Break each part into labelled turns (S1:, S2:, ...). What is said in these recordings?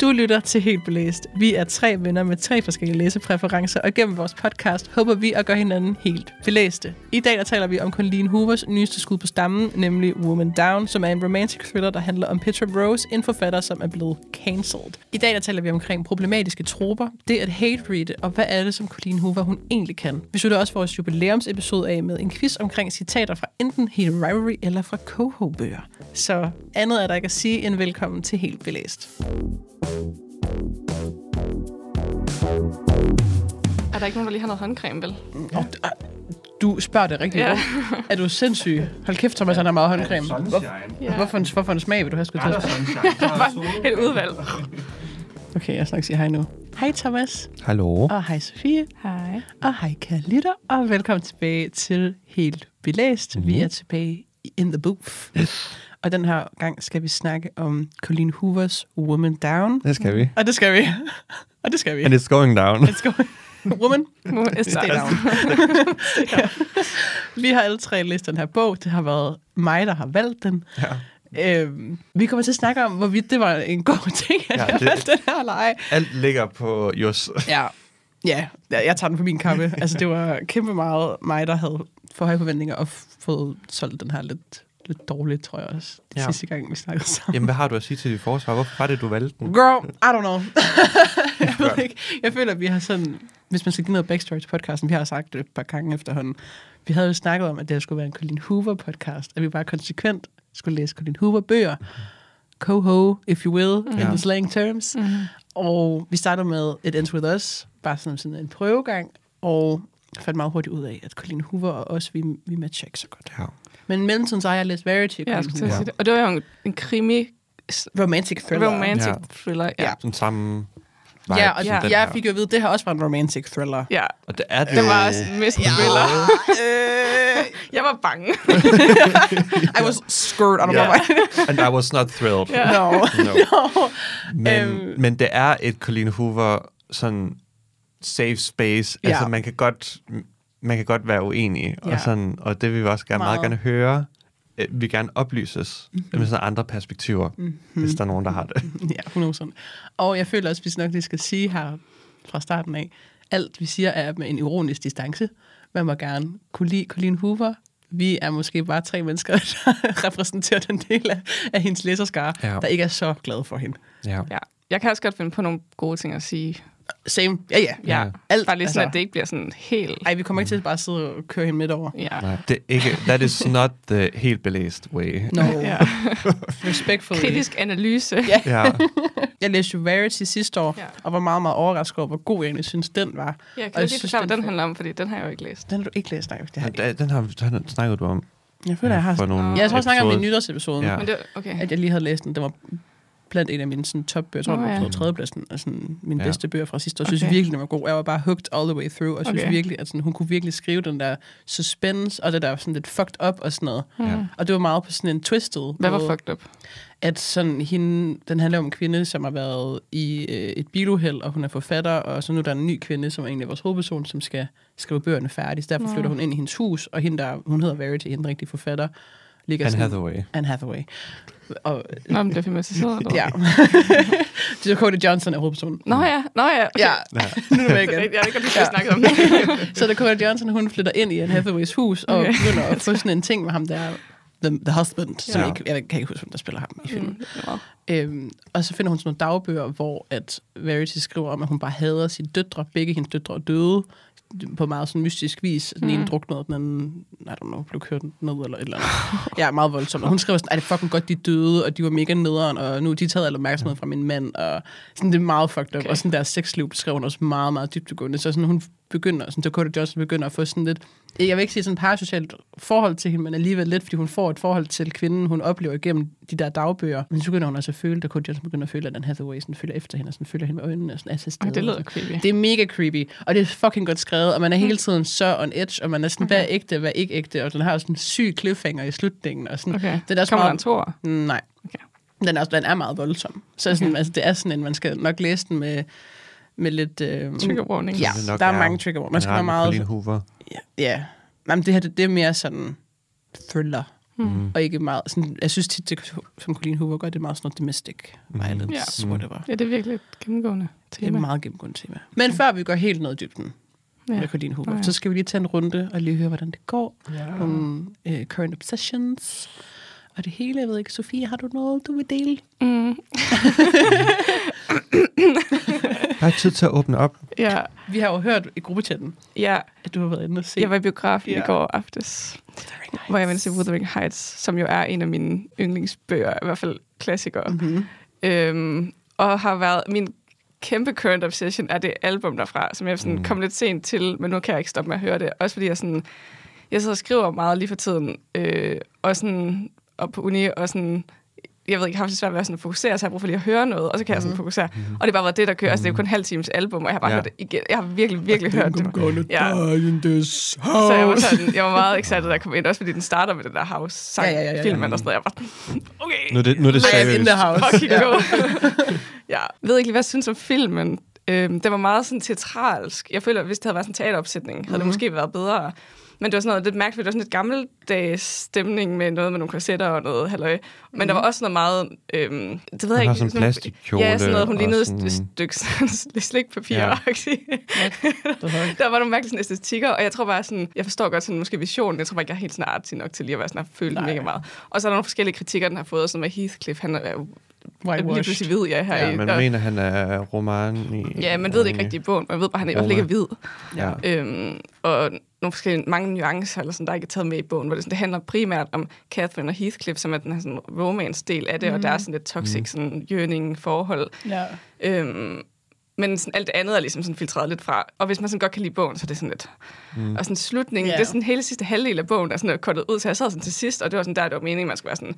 S1: Du lytter til Helt Belæst. Vi er tre venner med tre forskellige læsepræferencer, og gennem vores podcast håber vi at gøre hinanden helt belæste. I dag der taler vi om Colleen Hoovers nyeste skud på stammen, nemlig Woman Down, som er en romantic thriller, der handler om Petra Rose, en forfatter, som er blevet cancelled. I dag der taler vi omkring problematiske troper, det at hate-reade, og hvad er det, som Colleen Hoover hun egentlig kan. Vi slutter også vores jubilæumsepisode af med en quiz omkring citater fra enten Hate Rivalry eller fra Coho-bøger. Så andet er der ikke at sige end velkommen til Helt Belæst.
S2: Er der ikke nogen, der lige har noget håndcreme, vel?
S1: Du, ah, du spørger det rigtigt.
S2: Ja.
S1: Ja. Er du sindssyg? Hold kæft, Thomas, han har meget håndcreme.
S3: Sunshine.
S2: Ja.
S1: Hvorfor en, hvorfor en smag vil du have skulle
S3: Er
S1: til?
S2: Et udvalg.
S1: Okay, jeg skal nok sige hej nu. Hej Thomas,
S4: Hallo.
S1: og hej Sofie,
S2: Hej.
S1: og hej kære lytter, og velkommen tilbage til Helt Belæst. Mm-hmm. Vi er tilbage in the booth. Og den her gang skal vi snakke om Colleen Hoovers Woman Down.
S4: Det skal vi.
S1: Og det skal vi. og det skal vi.
S4: And it's going down.
S1: Let's go. Woman,
S2: Woman is
S1: stay down. vi har alle tre læst den her bog. Det har været mig, der har valgt den.
S4: Ja.
S1: Øhm, vi kommer til at snakke om, hvorvidt det var en god ting, at
S4: Ja,
S1: ja, jeg
S4: det-
S1: valgte den her ej.
S4: Alt ligger på Jos.
S1: Ja, ja, jeg tager den på min kappe. altså, det var kæmpe meget mig, der havde for høje forventninger og fået solgt den her lidt, lidt dårligt, tror jeg også, ja. Sidste gang, vi snakkede sammen.
S4: Jamen, hvad har du at sige til dit forsvar? Hvorfor var det, du valgte den?
S1: Girl, I don't know. jeg ved ikke. Jeg føler, at vi har sådan... Hvis man skal give noget backstory til podcasten, vi har sagt det et par gange efterhånden. Vi havde jo snakket om, at det skulle være en Colleen Hoover-podcast, at vi bare konsekvent skulle læse Colleen Hoover-bøger. Coho, if you will, mm. in the slang terms.
S2: Mm.
S1: Og vi startede med It Ends With Us, bare sådan, sådan en prøvegang, og fandt meget hurtigt ud af, at Colleen Hoover og os, vi, vi matcher ikke så godt.
S4: Ja.
S1: Men mellemtiden, så har jeg læst Verity og
S2: Ja, jeg det. Og det var jo en, en krimi
S1: Romantic thriller.
S2: romantic
S4: Ja.
S2: thriller. Ja.
S1: Ja.
S4: Sådan samme vibe
S1: Ja, og
S4: som
S2: Ja.
S4: den
S1: jeg fik jo at vide, at det her også var en romantic thriller.
S2: ja.
S4: Og det er det.
S2: Det var også en mist thriller.
S1: øh,
S2: Jeg var bange.
S1: I was scared. I don't
S4: Ja.
S1: know why.
S4: And I was not thrilled.
S2: Ja.
S1: No.
S4: No.
S1: no.
S4: Men,
S1: Øhm.
S4: men det er et Colleen Hoover sådan safe space.
S1: Ja.
S4: Altså, man kan godt, man kan godt være uenig.
S1: Ja.
S4: Og, sådan, og det vil vi også gerne, meget.
S1: Meget.
S4: gerne høre. Øh, Vi vil gerne oplyses mm-hmm. med sådan andre perspektiver, mm-hmm. hvis der er nogen, der har det.
S1: Ja, 100 Og jeg føler også, at vi nok lige skal sige her fra starten af, alt vi siger er med en ironisk distance. Man må gerne kunne lide Colleen Hoover. Vi er måske bare tre mennesker, der repræsenterer den del af, af hendes læserskare,
S4: Ja.
S1: der ikke er så glade for hende.
S4: Ja.
S2: Ja. Jeg kan også godt finde på nogle gode ting at sige.
S1: Same. Ja, ja.
S2: Ja.
S4: Ja.
S1: Alt,
S2: Bare lige sådan,
S1: altså-
S2: at det ikke bliver sådan helt...
S1: Ej, vi kommer ikke til at bare sidde og køre hende midt over.
S2: Ja.
S4: Nej, det er ikke, that is not the helt belæst way.
S1: No.
S2: Ja.
S1: Respectfully.
S2: Kritisk analyse.
S1: Ja.
S4: Ja.
S1: Jeg læste jo Verity sidste år,
S2: Ja.
S1: og var meget, meget overrasket over, hvor god jeg egentlig synes, den var.
S2: Ja,
S1: Og
S2: kan
S1: jeg
S2: du lige forklare, hvad
S1: den
S2: den handler om? Fordi den har jeg jo ikke læst.
S1: Den har du ikke læst, nej. Det har ikke.
S4: den, den har den snakket du om.
S1: jeg føler, jeg har...
S4: for nogle
S1: Ja, jeg tror, jeg snakker om det i nytårsepisoden,
S4: Ja.
S1: ja.
S2: Men det, okay.
S1: at jeg lige havde læst den. Det var blandt en af mine sådan, top bøger. Jeg tror,
S2: Nå,
S1: det var
S2: ja.
S1: på tredjepladsen af sådan, mine
S4: Ja.
S1: bedste bøger fra sidste år. Jeg synes
S2: Okay.
S1: virkelig, den var god. Jeg var bare hooked all the way through, og synes
S2: Okay.
S1: virkelig, at sådan, hun kunne virkelig skrive den der suspense, og det der sådan lidt fucked up og sådan noget.
S4: Ja.
S1: Og det var meget på sådan en twisted
S2: Hvad var fucked up?
S1: at sådan hende, den handler om en kvinde, som har været i øh, et biluheld, og hun er forfatter, og så nu er der en ny kvinde, som er egentlig vores hovedperson, som skal skrive bøgerne færdigt. Så derfor
S2: Nå.
S1: flytter hun ind i hendes hus, og hende der, hun hedder Verity, hende rigtig forfatter, ligger
S4: Anne
S1: sådan,
S4: Hathaway.
S1: Anne Hathaway. Og,
S2: Nå, men det er filmatiseret.
S1: ja. Cody Johnson er hovedpersonen.
S2: Nå ja, nå ja. Okay.
S1: Ja,
S4: Ja.
S1: nu er
S2: er
S1: igen.
S2: Jeg har ikke lige
S1: Ja.
S2: snakket om det.
S1: Så da Cody Johnson, hun flytter ind i Anne Hathaways hus, og
S2: Okay.
S1: begynder at få sådan en ting med ham der, the, the husband, som
S4: Ja.
S1: ikke, jeg kan ikke huske, hvem der spiller ham i filmen.
S2: Mm, var-
S1: Øhm, og så finder hun sådan nogle dagbøger, hvor at Verity skriver om, at hun bare hader sine døtre. Begge hendes døtre er døde på meget sådan mystisk vis. Den ene
S2: Mm.
S1: druknede, og den anden, I don't know, blev kørt ned eller et eller andet. Ja, meget voldsomt. Og hun skriver sådan, at det er fucking godt, de døde, og de var mega nederen, og nu er de taget al opmærksomhed fra min mand, og sådan, det er meget fucked up.
S2: Okay.
S1: Og sådan deres sexliv beskriver hun også meget, meget dybdegående. Så sådan, hun begynder, sådan Dakota Johnson begynder at få sådan lidt, jeg vil ikke sige sådan et parasocialt forhold til hende, men alligevel lidt, fordi hun får et forhold til kvinden, hun oplever igennem de der dagbøger. Men så begynder hun altså at føle, Dakota Johnson begynder at føle, at den Hathaway sådan følger efter hende, og sådan følger hende med øjnene, og sådan er til stede.
S2: det lyder creepy.
S1: det er mega creepy, og det er fucking godt skrevet, og man er hele tiden så on edge, og man er sådan, okay. hvad er ægte, hvad er ikke ægte, og den har sådan en syg cliffhanger i slutningen, og sådan,
S2: Okay.
S1: det er
S2: Kommer der en
S1: meget,
S2: tor?
S1: nej,
S2: Okay.
S1: den er, også, den er meget voldsom. Så sådan,
S2: Okay.
S1: altså, det er sådan en, man skal nok læse den med, med lidt... Øh,
S2: Trigger warning.
S1: Ja, der er mange trigger warnings. Man skal være meget...
S4: Colleen Hoover.
S1: Ja, ja. Jamen, det her, det, det er mere sådan thriller.
S2: Mm.
S1: Og ikke meget, sådan, jeg synes tit, det, som Colleen Hoover gør, det er meget sådan noget domestic violence,
S4: Ja.
S1: whatever.
S2: Ja, det er virkelig et gennemgående
S1: Det er
S2: tema.
S1: et meget gennemgående tema. Men før vi går helt ned i dybden ja. med Colleen Hoover,
S2: ja.
S1: så skal vi lige tage en runde og lige høre, hvordan det går. Ja. Nogle uh, current obsessions. Og det hele, jeg ved ikke, Sofie, har du noget, du vil dele?
S2: Mm.
S4: Der er tid til at åbne op.
S2: Ja,
S1: Vi har jo hørt i gruppechatten,
S2: ja,
S1: at du har været inde og se.
S2: jeg var i biografen
S1: Ja.
S2: i går aftes, hvor jeg ville se Wuthering Heights, som jo er en af mine yndlingsbøger, i hvert fald klassikere.
S1: Mm-hmm.
S2: Øhm, og har været min kæmpe current obsession er det album derfra, som jeg sådan
S4: Mm.
S2: kom lidt sent til, men nu kan jeg ikke stoppe med at høre det. Også fordi jeg sådan, jeg sidder og skriver meget lige for tiden, øh, og sådan, og på uni, og sådan, jeg ved ikke, jeg har haft svært ved at sådan fokusere, så jeg har brug for lige at høre noget, og så kan jeg sådan fokusere. Og det er bare været det, der kører. Altså, det er jo kun en halv times album, og jeg har bare
S4: Ja.
S2: hørt det igen. Jeg har virkelig, virkelig hørt det. Ja. Så jeg var, sådan, jeg var meget excited, da jeg kom ind, også fordi den starter med den der house sang
S1: Ja, ja, ja, ja.
S2: filmen og sådan noget. Jeg var okay.
S4: Nu er det, nu er det
S1: am in
S4: seriøst.
S1: the house.
S2: Fucking
S1: Ja.
S2: go. ja. Jeg ved ikke lige, hvad jeg synes om filmen. Øhm, det var meget sådan teatralsk. Jeg føler, at hvis det havde været sådan en teateropsætning, havde
S1: Mhm.
S2: det måske været bedre. Men det var sådan noget lidt mærkeligt. Det var sådan lidt gammeldags stemning med noget med nogle korsetter og noget halløj. Men
S1: Mhm.
S2: der var også noget meget... Øhm, det ved jeg ikke.
S4: sådan en plastikkjole.
S2: Ja, sådan noget. Hun lignede
S4: sådan-
S2: et stykke slikpapir.
S4: Ja.
S2: Der var nogle mærkelige sådan æstetikker, og jeg tror bare sådan, jeg forstår godt sådan måske visionen, jeg tror bare ikke, jeg er helt sådan artsy nok til lige at være sådan at føle mega meget. Og så er der nogle forskellige kritikker, den har fået, som er Heathcliff, han er jo lige
S1: Whitewashed.
S2: pludselig hvid, ja, her
S4: Ja,
S2: i.
S4: man
S2: der,
S4: mener, han er roman i...
S2: ja, man ved det ikke rigtig i bogen, man ved bare, at han er i hvert fald ikke er hvid.
S4: Ja.
S2: Øhm, og nogle forskellige, mange nuancer, eller sådan, der ikke er taget med i bogen, hvor det, sådan, det handler primært om Catherine og Heathcliff, som er den her sådan, romance-del af det, mm. og der er sådan lidt toxic
S4: Mm.
S2: sådan, yearning forhold.
S1: Ja.
S2: Øhm, men sådan, alt det andet er ligesom sådan filtreret lidt fra. Og hvis man sådan godt kan lide bogen, så er det sådan lidt...
S4: Mm.
S2: Og sådan slutningen, yeah. det er sådan hele sidste halvdel af bogen, der er sådan kortet ud, så jeg sad sådan til sidst, og det var sådan der, det var meningen, man skulle være sådan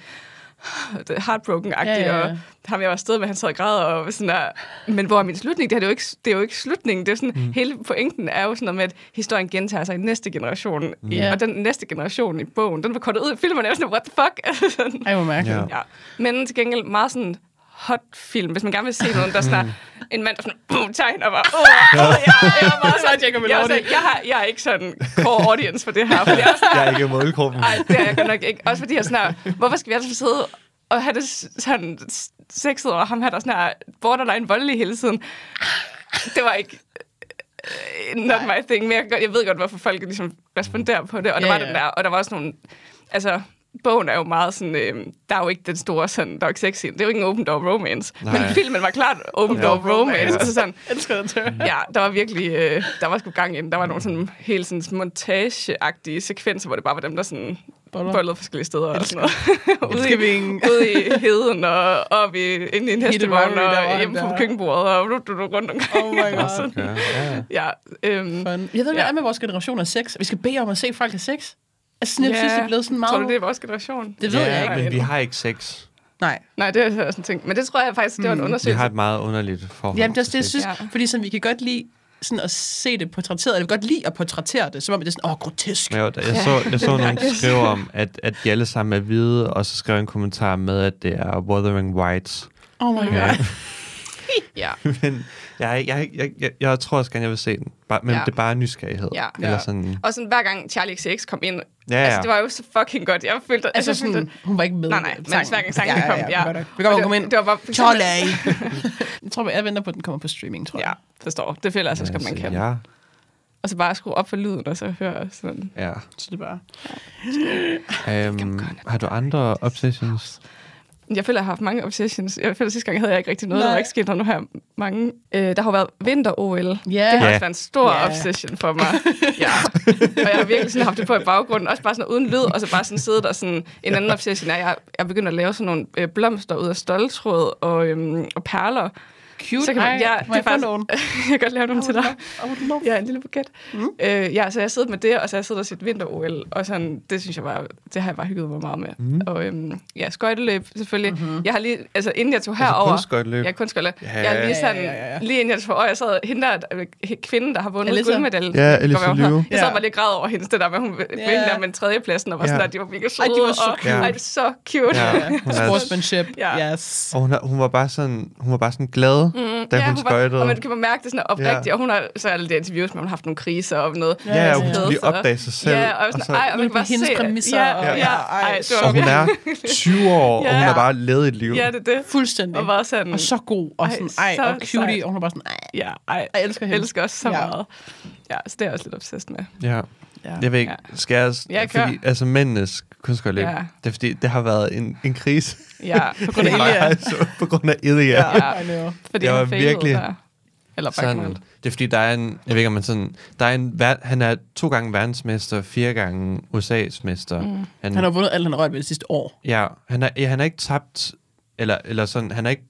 S2: heartbroken-agtig,
S1: Ja, ja, ja.
S2: og ham jeg var afsted med, han sad og græd, og sådan der, men hvor er min slutning? Det, her, det, er jo ikke, det er jo ikke slutningen, det er sådan, mm. hele pointen er jo sådan noget med, at historien gentager sig i næste generation, mm. i, og den næste generation i bogen, den var kortet ud i filmen, og jeg var sådan, what the fuck? Sådan,
S1: Ej, hvor mærkeligt.
S4: Ja.
S2: ja. Men til gengæld meget sådan hot film, hvis man gerne vil se noget, der er sådan er en mand, der sådan, boom, tegner bare, åh, åh, jeg, jeg, er meget sådan, jeg, er sådan, jeg, har, jeg er ikke sådan core audience for det her, for jeg er sådan,
S4: Jeg er ikke målgruppen.
S2: Nej, det er jeg godt nok ikke. Også fordi jeg sådan hvorfor skal vi altså sidde og have det sådan sexet over ham her, der er sådan her borderline voldelig hele tiden. Det var ikke øh, not my thing, men jeg, jeg ved godt, hvorfor folk ligesom responderer på det, og der
S1: Ja,
S2: var
S1: ja.
S2: den der, og der var også nogle, altså, bogen er jo meget sådan, øh, der er jo ikke den store sådan, der er ikke sex scene. det er jo ikke en open door romance,
S4: Nej.
S2: men filmen var klart open
S1: Ja.
S2: door romance,
S1: Ja.
S2: altså sådan,
S1: elsker den til.
S2: Ja, der var virkelig, øh, der var sgu gang i den. Der var nogle sådan helt sådan montageagtige sekvenser, hvor det bare var dem, der sådan
S1: Boller.
S2: bollede forskellige steder og sådan noget. ude, i, ude i heden og op i, inde i en hestevogn og hjemme på køkkenbordet og rundt, rundt omkring.
S1: Oh my god.
S2: Sådan.
S4: Ja, ja.
S2: Ja, øhm,
S1: Fun. Jeg ved, hvad
S2: Ja.
S1: er med vores generation af sex. Vi skal bede om at se folk have sex.
S2: Ja.
S1: synes, det er blevet sådan meget...
S2: tror du, det er vores generation?
S1: Det ved
S4: ja,
S1: jeg ikke.
S4: men vi har ikke sex.
S1: Nej.
S2: Nej, det er sådan ting. Men det tror jeg faktisk, det var en
S1: Mm.
S4: Vi
S2: undersøgelse.
S4: har et meget underligt forhold
S1: Jamen, det, er- det, jeg synes,
S2: Ja.
S1: fordi sådan, vi kan godt lide sådan at se det portrætteret. Jeg vil godt lide at portrættere det, som om det er sådan, åh, grotesk.
S4: Men jeg, jeg, så, jeg så nogen skrive om, at, at de alle sammen er hvide, og så skrev en kommentar med, at det er Wuthering Whites.
S1: Oh my god.
S4: Ja.
S2: Ja.
S4: men jeg, jeg, jeg, jeg, jeg tror også gerne, jeg vil se den. Bare, men
S2: Ja.
S4: det er bare nysgerrighed.
S2: Ja.
S4: Eller
S1: Ja.
S4: sådan,
S2: Og sådan hver gang Charlie XCX kom ind,
S4: ja, ja.
S2: altså det var jo så fucking godt. Jeg følte,
S1: Altså
S2: følte,
S1: sådan, hun var ikke med.
S2: Nej, nej, men
S1: sangen.
S2: hver gang sangen kom, ja.
S1: Vi kan godt, vi kan komme
S2: det,
S1: ind.
S2: det var bare...
S1: Charlie! jeg tror, jeg venter på, at den kommer på streaming, tror
S2: Ja,
S1: jeg.
S2: forstår. Det føler jeg så, skal man kan.
S4: Ja,
S2: Og så bare skrue op for lyden, og så høre sådan.
S4: ja.
S1: Så det er bare...
S4: Um, har du andre obsessions?
S2: Jeg føler, jeg har haft mange obsessions. Jeg føler, sidste gang havde jeg ikke rigtig noget.
S1: Nej.
S2: Der var ikke sket noget nu her mange. Øh, der har jo været vinter-OL.
S1: Ja.
S2: Det har
S4: Ja.
S2: også været en stor
S1: Ja.
S2: obsession for mig. ja. Og jeg har virkelig sådan haft det på i baggrunden. Også bare sådan uden lyd, og så bare sådan siddet og sådan... En anden obsession er, at jeg, jeg er begyndt at lave sådan nogle øh, blomster ud af stoltråd og, øhm, og perler.
S1: Cute.
S2: Så kan man-
S1: Ej,
S2: ja,
S1: må
S2: det
S1: jeg
S2: er
S1: få
S2: faktisk-
S1: nogen?
S2: jeg kan godt lave dem til dig.
S1: Love.
S2: Ja, en lille buket. Mm. Øh, ja, så jeg har siddet med det, og så jeg siddet og set vinter-OL, og sådan, det synes jeg bare, det har jeg bare hygget mig meget med.
S4: Mm.
S2: Og øhm, ja, skøjteløb selvfølgelig.
S1: Mhm.
S2: Mm-hmm. Jeg har lige, altså inden jeg tog
S4: Altså
S2: herover,
S4: kun skøjteløb?
S2: Ja, kun skøjteløb.
S4: Ja.
S2: Jeg er lige sådan,
S1: Ja, ja, ja, ja.
S2: lige inden jeg tog over, jeg sad, hende der, øh, kvinden, der har vundet
S1: Alyssa.
S2: guldmedalje.
S4: Ja,
S2: hedder.
S4: Liu.
S2: Jeg sad bare lige græd over hendes, det der med, hun
S1: ja.
S2: der med en tredjepladsen, og var sådan der, de var mega
S1: Ej,
S2: søde.
S1: de var så cute.
S2: Ej, så cute.
S1: Sportsmanship. Yes.
S4: Og hun, hun var bare sådan, hun var bare sådan glad.
S2: Mm,
S4: da
S2: ja,
S4: hun
S2: var-
S4: skøjtede.
S2: Og man kan mærke det sådan oprigtigt,
S4: Ja.
S2: og hun har så alle de interviews, men hun har haft nogle kriser og noget.
S4: Ja, ja, hun
S1: ja.
S4: skulle lige opdage sig selv.
S2: Ja, og, sådan,
S4: så,
S2: ej, og man kan bare
S1: hendes
S2: se,
S1: præmisser,
S2: Ja,
S1: og-
S2: ja,
S1: ja,
S2: ej,
S1: ej,
S2: det var
S4: og hun er 20 år, og hun har bare levet et liv.
S2: Ja, det er det.
S1: Fuldstændig.
S2: Og var sådan,
S1: Og så god, og
S2: Ej,
S1: sådan, ej,
S2: så
S1: og cutie,
S2: sejt.
S1: og hun er bare sådan, ej,
S2: ja, ej,
S1: jeg elsker hende.
S2: elsker også så
S1: Ja.
S2: meget. Ja, så det er jeg også lidt obsessed med.
S4: Ja.
S2: Ja.
S4: Jeg ved ikke,
S2: Ja.
S4: skal jeg...
S2: Ja,
S4: fordi, altså, mændenes kunstnerløb,
S2: Ja.
S4: det er fordi, det har været en, en krise.
S2: Ja, på grund af Ilya.
S4: jeg så- på grund af Ilya.
S2: Ja.
S1: Know.
S2: Fordi
S4: Jeg
S2: han
S4: var virkelig
S2: der. Eller
S4: Sådan, det er fordi, der er en, jeg ved ikke om man sådan, der er en, han er to gange verdensmester, fire gange USA's mester. Mm. Han,
S1: Han har vundet alt, han har rørt ved det sidste år.
S4: ja, han, er, ja, han har ikke tabt, eller, eller sådan, han har ikke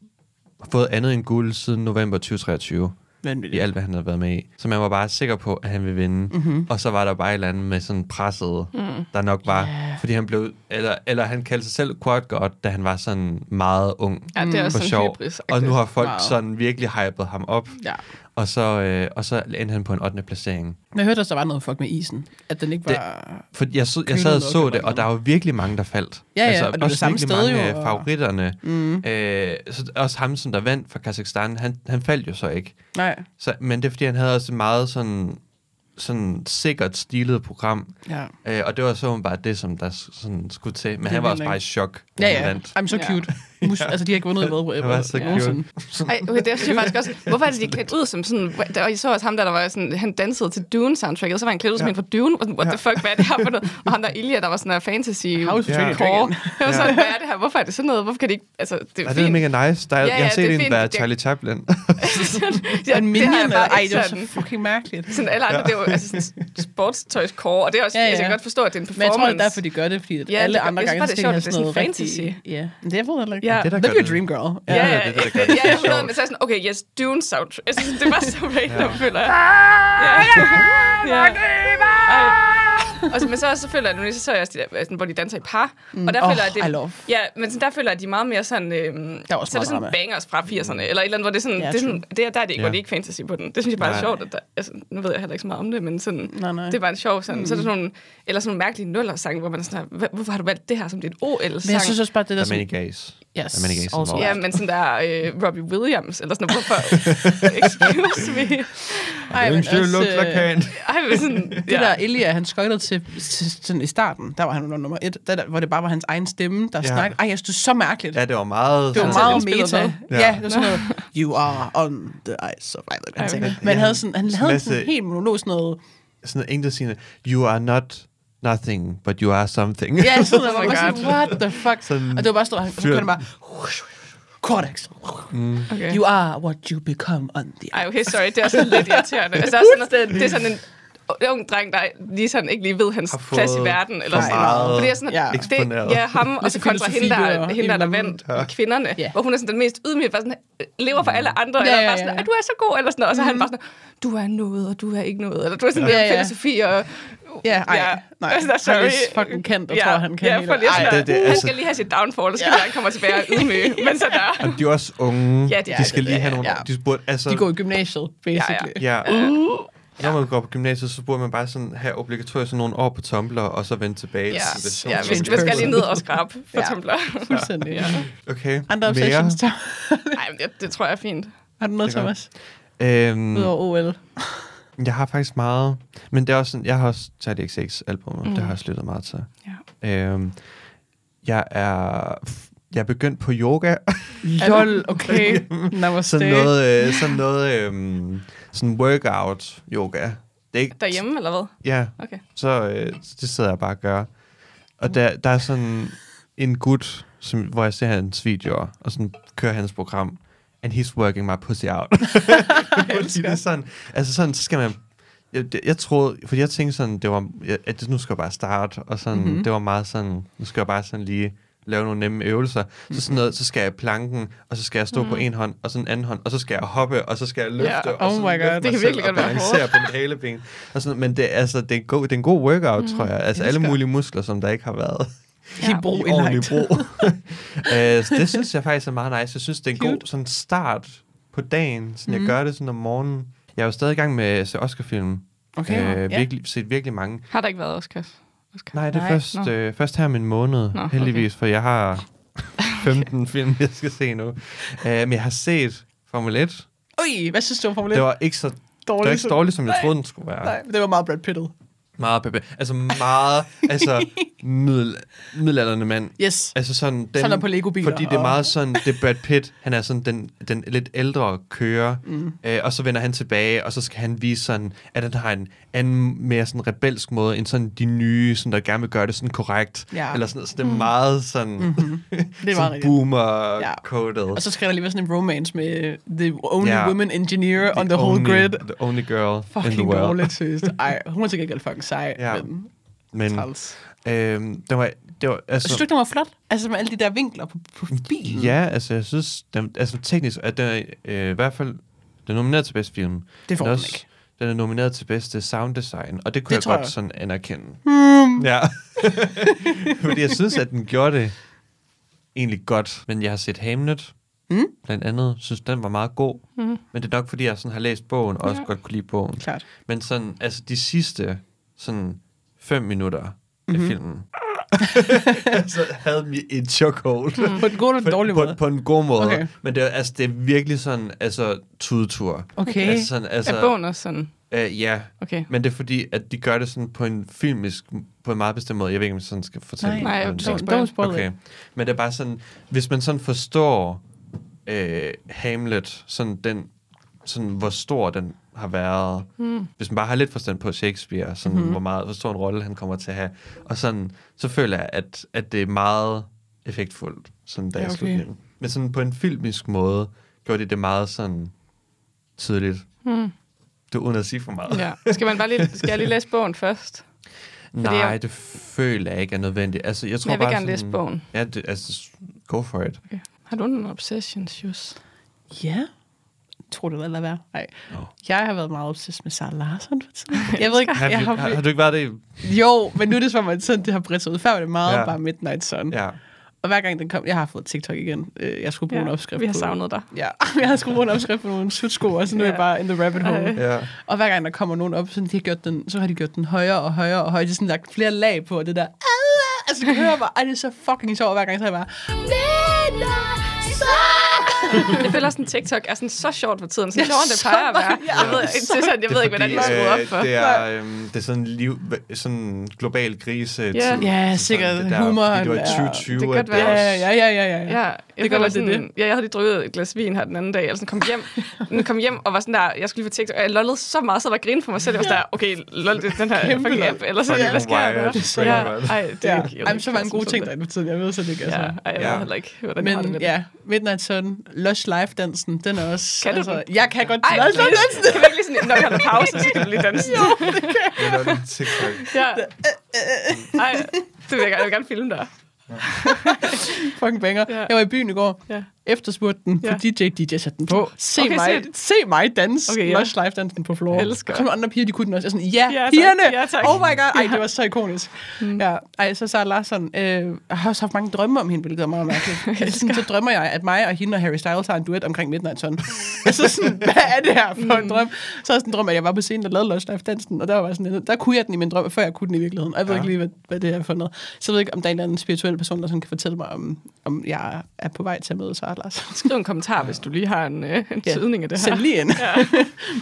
S4: fået andet end guld siden november 2023 i
S1: Vanvittigt.
S4: alt, hvad han har været med i. Så man var bare sikker på, at han ville vinde. Mm-hmm. Og så var der bare et eller andet med sådan presset, mm. der nok var,
S1: Ja.
S4: fordi han blev, eller, eller han kaldte sig selv quad god, da han var sådan meget ung.
S2: Ja, det er også
S4: for
S2: sådan
S4: sjov. Og nu har folk
S1: wow.
S4: sådan virkelig hypet ham op,
S1: Ja.
S4: Og så, øh, og så endte han på en 8. placering.
S1: Men jeg hørte også, der var noget fuck med isen. At den ikke var...
S4: For jeg, så, jeg sad og så det, og der var virkelig mange, der faldt.
S1: Ja, ja, og det var det samme sted
S4: mange
S1: jo,
S4: af
S1: og-
S4: favoritterne.
S1: Mm.
S4: Øh, så også ham, som der vandt fra Kazakhstan, han, han faldt jo så ikke.
S1: Nej.
S4: Så, men det er, fordi han havde også et meget sådan, sådan sikkert stilet program.
S1: Ja.
S4: Øh, og det var så bare det, som der sådan skulle til. Men
S1: Det
S4: han var også bare i chok,
S1: Ja,
S4: han
S1: ja.
S4: vandt.
S1: I'm so
S2: Ja.
S1: cute. Mus, altså, de har ikke vundet i hvad
S4: Det var så
S2: Ja.
S4: cute.
S2: Ej, okay, det jeg faktisk også. Hvorfor er det, de er klædt ud som sådan... Der, og jeg så også ham der, der var sådan... Han dansede til Dune-soundtracket, så var han klædt ud som
S4: Ja.
S2: en fra Dune. Og sådan, What the fuck, hvad er det her for noget? Og ham der Ilya, der var sådan en fantasy
S1: House of
S4: Ja.
S2: Core. Jeg var sådan,
S4: Ja.
S2: hvad er det her? Hvorfor er det sådan noget? Hvorfor kan de ikke... Altså, det er
S4: Ja, det er mega nice. Der, er,
S2: Ja,
S4: jeg har
S2: ja,
S4: set
S2: det er
S4: en være
S2: Det-
S4: Charlie Chaplin.
S2: ja,
S1: Og en
S2: det
S1: minion, eller
S2: bare
S1: ej, det var så fucking mærkeligt.
S2: Sådan alle andre, det er jo altså sådan sportstøjscore, og det er også,
S1: Ja,
S2: ja,
S1: ja.
S2: ja. jeg kan godt forstå, at det er en
S1: Men jeg tror,
S2: performance.
S1: det er derfor, de gør det, fordi at
S2: Ja,
S1: alle
S2: det-
S1: andre gange,
S2: det er
S1: sådan
S2: det er
S1: noget rigtig... Ja, men det er jeg ikke.
S2: Ja.
S4: Det, der
S1: Live your
S4: det.
S1: dream, girl.
S2: Ja, ja,
S4: det er det, der gør det
S2: ja,
S4: så
S2: 100,
S4: sjovt.
S2: men så er jeg sådan, okay, yes, Dune soundtrack. Jeg synes, det var så random,
S4: Ja.
S2: føler jeg. Ja. Ja. Og så, men så, så føler jeg, nu så så jeg også, de der, sådan, hvor de danser i par. Mm. Og der
S1: Oh,
S2: føler jeg,
S1: I
S2: det,
S1: love.
S2: ja, men sådan, der føler jeg, at de er meget mere sådan, øhm,
S1: Der er også
S2: så er det sådan bangers fra 80'erne, eller et eller andet, hvor det er sådan,
S1: Ja,
S2: det er sådan det er, der er det ikke,
S4: Ja.
S2: hvor det er ikke fantasy på den. Det synes jeg bare er
S4: Nej.
S2: sjovt, at der, altså, nu ved jeg heller ikke så meget om det, men sådan,
S1: Nej, nej.
S2: det er bare en sjov sådan, mm. så er der sådan nogle, eller sådan nogle mærkelige nuller-sange, hvor man er sådan her, "Hvad- hvorfor har du valgt det her som dit OL-sang?
S1: Men jeg synes også bare, det der...
S4: Er many gays.
S1: Yes,
S4: gays
S1: also.
S4: involved.
S2: Ja, men sådan der øh, Robbie Williams, eller sådan noget, hvorfor? Excuse me.
S1: Ej, men også, øh,
S2: Ej, men sådan,
S1: Det
S2: ja.
S1: der Elia, han skøjtede til, til sådan i starten, der var han nummer et, der, der, hvor det bare var hans egen stemme, der
S4: Ja.
S1: snakkede. Ej, jeg synes, det er så mærkeligt.
S4: Ja, det var meget...
S1: det var
S2: Han
S1: meget meta.
S2: med.
S1: Ja.
S4: Ja.
S1: det var sådan noget, you are on the ice of, ikke, hvad han. Men han
S4: Ja.
S1: havde sådan, han havde sådan en helt monolog, sådan noget,
S4: sådan noget engelsk siger, you are not nothing, but you are something.
S1: ja, sådan noget,
S2: Oh
S1: sådan, what the fuck?
S4: Sådan
S1: Og det var bare sådan, og så kørte bare, Cortex,
S2: Okay.
S1: you are what you become on the
S2: Ej, okay, sorry, det er sådan lidt irriterende. Altså, der er sådan, det, det er sådan en ung dreng, der lige sådan ikke lige ved hans plads i verden. Eller
S4: for
S2: sådan.
S4: meget
S2: Fordi jeg er sådan,
S1: Ja.
S2: det, ja, ham, og så
S1: Lidt
S2: kontra hende, der, hende, der, der vandt
S4: Ja.
S2: ja. kvinderne,
S1: Ja.
S2: hvor hun er sådan den mest ydmyge, bare sådan, øh, lever for alle andre,
S1: Ja,
S2: eller
S1: ja,
S2: bare sådan,
S1: ja.
S2: at du er så god, eller sådan. Og så er han bare sådan, du er noget, og du er ikke noget. Eller du er sådan
S1: Ja,
S2: ja,
S1: ja.
S2: ja. filosofi, og
S1: Ja, ej,
S2: Ja.
S1: nej.
S2: Altså, der er sorry.
S1: Han er fucking kendt, og tror, han kan
S2: ja, for lige
S1: Ej,
S4: det- det-
S2: han
S4: altså-
S2: skal lige have sit downfall, og så skal ja. han kommer tilbage og ydmyge. Men så der...
S4: Og de er også unge.
S2: Ja, det er
S4: de skal
S2: det.
S4: lige
S2: Ja,
S4: have
S2: ja,
S4: nogle...
S1: ja.
S4: De burde, altså,
S1: De går i gymnasiet, basically.
S4: Ja. Når man går på gymnasiet, så burde man bare sådan have obligatorisk sådan nogle år på Tumblr, og så vende tilbage
S2: Ja,
S4: til
S2: ja
S4: situationen.
S2: vi, skal, vi skal lige ned og skrabe for
S1: Ja.
S2: Tumblr.
S1: Fuldstændig.
S2: Ja.
S4: Okay,
S1: Andre
S4: mere.
S1: obsessions?
S2: Nej, men det, det tror jeg er fint.
S1: Har du noget,
S4: Det
S1: Thomas?
S4: Øhm,
S1: Udover OL.
S4: jeg har faktisk meget... Men det er også sådan, jeg har også taget XX-albumet. Mm. Det har jeg også lyttet meget til.
S2: Ja.
S4: Øhm, jeg er... Jeg er begyndt på yoga.
S1: Lol, okay. Namaste.
S4: sådan noget, øh, sådan noget øhm, sådan workout yoga. Det er ikke,
S2: Derhjemme, eller hvad?
S4: Ja,
S2: Okay.
S4: så øh, det sidder jeg bare og gør. Og der, der er sådan en gut, som, hvor jeg ser hans videoer, og sådan kører hans program, and he's working my pussy out. Det er sådan, altså sådan, så skal man, jeg, jeg troede, fordi jeg tænkte sådan, det var, at det, nu skal jeg bare starte, og sådan,
S1: Mhm.
S4: mm-hmm. det var meget sådan, nu skal jeg bare sådan lige lave nogle nemme øvelser. Så sådan noget, så skal jeg planken, og så skal jeg stå mm. på en hånd, og så en anden hånd, og så skal jeg hoppe, og så skal jeg løfte,
S2: Ja.
S4: og
S1: Oh
S4: så
S1: my God.
S4: mig
S2: Det kan virkelig
S4: og
S2: godt være
S4: på mit haleben. Og sådan, men det, altså, det, er en god, det er en god workout, mm. tror jeg. Altså alle mulige muskler, som der ikke har været
S1: I brug
S4: i brug. uh, så det synes jeg faktisk er meget nice. Jeg synes, det er en
S1: Cute.
S4: god sådan start på dagen. Sådan,
S1: Mhm.
S4: Jeg gør det sådan om morgenen. Jeg er jo stadig i gang med at se Oscar-film.
S1: Okay,
S4: Øh,
S1: ja.
S4: virkelig, set virkelig mange.
S2: Har der ikke været Oscar? Oscar?
S4: Nej, det er
S1: Nej,
S4: først,
S2: nå.
S4: øh, først her om en måned,
S2: Nå,
S4: heldigvis, for jeg har 15 film, jeg skal se nu. Uh, men jeg har set Formel 1.
S1: Ui, hvad synes du om Formel 1?
S4: Det var ikke så det var
S1: dårligt.
S4: ikke så dårligt, som jeg
S1: Nej.
S4: troede, den skulle være.
S1: Nej, det var meget Brad Pittet.
S4: Meget pepe. Altså meget, altså middel, middelalderne mand.
S1: Yes.
S4: Altså sådan, den,
S1: Sådan på Lego-biler
S4: Fordi det er meget sådan, det er Brad Pitt, han er sådan den, den lidt ældre kører, mm. øh, og så vender han tilbage, og så skal han vise sådan, at han har en anden, mere sådan rebelsk måde, end sådan de nye, sådan, der gerne vil gøre det sådan korrekt.
S1: Ja.
S4: Eller sådan. Så det er meget sådan, mm-hmm.
S1: Det er meget
S4: sådan
S1: rigtigt.
S4: boomer-coded.
S1: Og så skal der lige være sådan en romance med the only
S4: Ja.
S1: woman engineer on the whole
S4: only,
S1: grid.
S4: The only girl in the
S1: Fucking
S4: world.
S1: dårligt, seriøst. Ej, hun er til gengæld fucking sej,
S4: Ja.
S1: men
S4: Men
S1: træls.
S4: øhm, det var, det var, altså,
S1: Synes du ikke, den var flot? Altså med alle de der vinkler på, på bilen.
S4: Ja, altså jeg synes, den, altså teknisk, at den er øh, i hvert fald, den er nomineret til bedste film.
S1: Det får
S4: den
S1: den ikke.
S4: Den er nomineret til bedste sounddesign, og det kunne
S1: Det
S4: jeg godt
S1: jeg.
S4: sådan anerkende.
S1: Hmm.
S4: Ja. Fordi jeg synes, at den gjorde det egentlig godt. Men jeg har set Hamlet,
S1: Mm.
S4: blandt andet, synes den var meget god.
S2: Mhm.
S4: Men det er nok, fordi jeg sådan har læst bogen, og også
S2: Ja.
S4: godt kunne lide bogen.
S1: Klart.
S4: Men sådan, altså de sidste sådan fem minutter
S1: Mhm.
S4: af filmen, så havde vi et chokehold.
S1: På den gode eller den dårlige
S4: på,
S1: måde?
S4: på en god måde.
S1: Okay.
S4: Men det er, altså, det er virkelig sådan, altså, tudetur.
S1: Okay.
S4: Altså, sådan, altså,
S2: Er bogen også sådan?
S4: Øh, ja,
S2: Okay.
S4: men det er fordi, at de gør det sådan på en filmisk, på en meget bestemt måde. Jeg ved ikke, om jeg sådan skal fortælle.
S1: Nej,
S2: Nej, don't.
S1: Don't spoil
S4: Okay.
S1: it.
S4: Men det er bare sådan, hvis man sådan forstår øh, Hamlet, sådan den, sådan hvor stor den har været,
S2: Hmm.
S4: hvis man bare har lidt forstand på Shakespeare, sådan mm-hmm. hvor, meget, hvor stor en rolle han kommer til at have, og sådan, så føler jeg, at, at det er meget effektfuldt, sådan der
S1: Ja,
S4: ja,
S1: okay.
S4: okay. slutningen. Men sådan på en filmisk måde, gjorde de det meget sådan tydeligt.
S2: Hmm.
S4: Det uden at sige for meget.
S2: Ja. Skal, man bare lige, skal jeg lige læse bogen først?
S4: Nej,
S2: jeg-
S4: det føler jeg ikke er nødvendigt. Altså, jeg tror
S2: Men jeg vil
S4: bare
S2: gerne læse
S4: sådan,
S2: bogen.
S4: Ja, det, altså, go for it.
S2: Har du nogle obsessions, Jus?
S1: Ja. Tror du, lad være? Nej.
S4: Nå.
S1: Jeg har været meget obsessed med Sarah Larsen for tiden. Jeg ved ikke,
S4: Har,
S1: jeg
S4: har, har,
S1: har...
S4: du ikke været det?
S1: Jo, men nu er det som om, at sådan, det har bredt sig ud. Før var det meget
S4: Ja.
S1: bare Midnight Sun.
S4: Ja.
S1: Og hver gang den kom, jeg har fået TikTok igen. Øh, Jeg skulle bruge en opskrift
S2: vi har
S1: på.
S2: savnet dig.
S1: Ja, jeg har skulle bruge en opskrift på nogle sutsko, og så nu er jeg
S2: Ja.
S1: bare in the rabbit hole.
S2: Ej.
S4: ja.
S1: Og hver gang der kommer nogen op, sådan, de har gjort den, så har de gjort den højere og højere og højere. De har sådan lagt flere lag på, og det der... Altså, du kan høre bare, ej, det er så fucking sjovt, hver gang så er jeg bare... Midnight Sun!
S2: Jeg føler også, at TikTok er sådan så sjovt for tiden. Så sjovt, det
S1: så
S2: plejer at være.
S1: ja.
S2: Jeg ved, det er sådan, jeg ved ikke, hvordan de er skruet op for.
S4: Det er, øhm, det er sådan liv, sådan global krise.
S2: Ja.
S4: tid.
S1: Ja, sikkert.
S4: sådan det der, fordi Det var i
S1: er-
S4: 2020.
S2: Det kan
S4: at
S2: godt være.
S4: også-
S1: Ja, ja, ja, ja, ja. ja.
S2: Jeg
S1: Det kan
S2: føler
S1: godt, det er
S2: sådan, ja, jeg havde lige drukket et glas vin her den anden dag, eller sådan kom hjem, kom hjem og var sådan der, jeg skulle lige få TikTok, og jeg lollede så meget, så der grin for mig selv, jeg var sådan der, okay, lol, det er den her
S1: Kæmpe
S2: fucking app, eller sådan, hvad sker der? Ja, ej, det er
S1: Ja.
S2: ikke, jeg
S1: Ej, så mange gode ting,
S2: jeg
S1: der er nu tiden. Jeg ved så det ikke, altså.
S2: det. Ja, ej, jeg
S4: Ja.
S2: ved heller ikke, hvordan jeg har det
S1: Men
S2: med det.
S1: ja, Midnight Sun, Lush Life-dansen, den er også...
S2: Kan du
S1: altså,
S2: den?
S1: Jeg kan godt
S2: Ej,
S1: til Lush. Life-dansen.
S2: Kan vi ikke lige sådan, når vi har noget pause, så kan du lige danse? jo.
S4: Det er noget TikTok.
S2: Ja. Ej, det vil jeg gerne, jeg vil gerne filme dig.
S1: Fucking banger.
S2: Ja.
S1: Jeg var i byen i går.
S2: Ja.
S1: Efterspurgte den på
S2: Ja.
S1: DJ. DJ satte den på. Se,
S2: Okay,
S1: mig, se mig danse
S2: Okay, ja.
S1: Lush Life-dansen på floor.
S2: Elsker.
S1: Og så nogle andre piger, de kunne den også. Jeg sådan, ja,
S2: Ja, tak.
S1: pigerne!
S2: Ja, tak.
S1: oh my god. Ej,
S2: Ja.
S1: det var så ikonisk. Mm. Ja. Ej, så Sarah Larsen, øh, jeg har også haft mange drømme om hende, hvilket er meget mærkeligt. altså, sådan, så drømmer jeg, at mig og hende og Harry Styles har en duet omkring Midnight Sun. altså sådan, hvad er det her for en drøm? Så er sådan en drøm, at jeg var på scenen og lavede Lush Life-dansen, og der var sådan, der kunne jeg den i min drøm, før jeg kunne den i virkeligheden. Og jeg ved
S4: Ja.
S1: ikke lige, hvad, hvad det er for noget. Så jeg ved ikke, om der er en eller anden spirituel person, der sådan kan fortælle mig, om, om jeg er på vej til at møde Sarah Larsen.
S2: Skriv en kommentar, hvis du lige har en, øh, en
S1: Ja.
S2: tydning af det her.
S1: Send lige ind.
S2: Ja.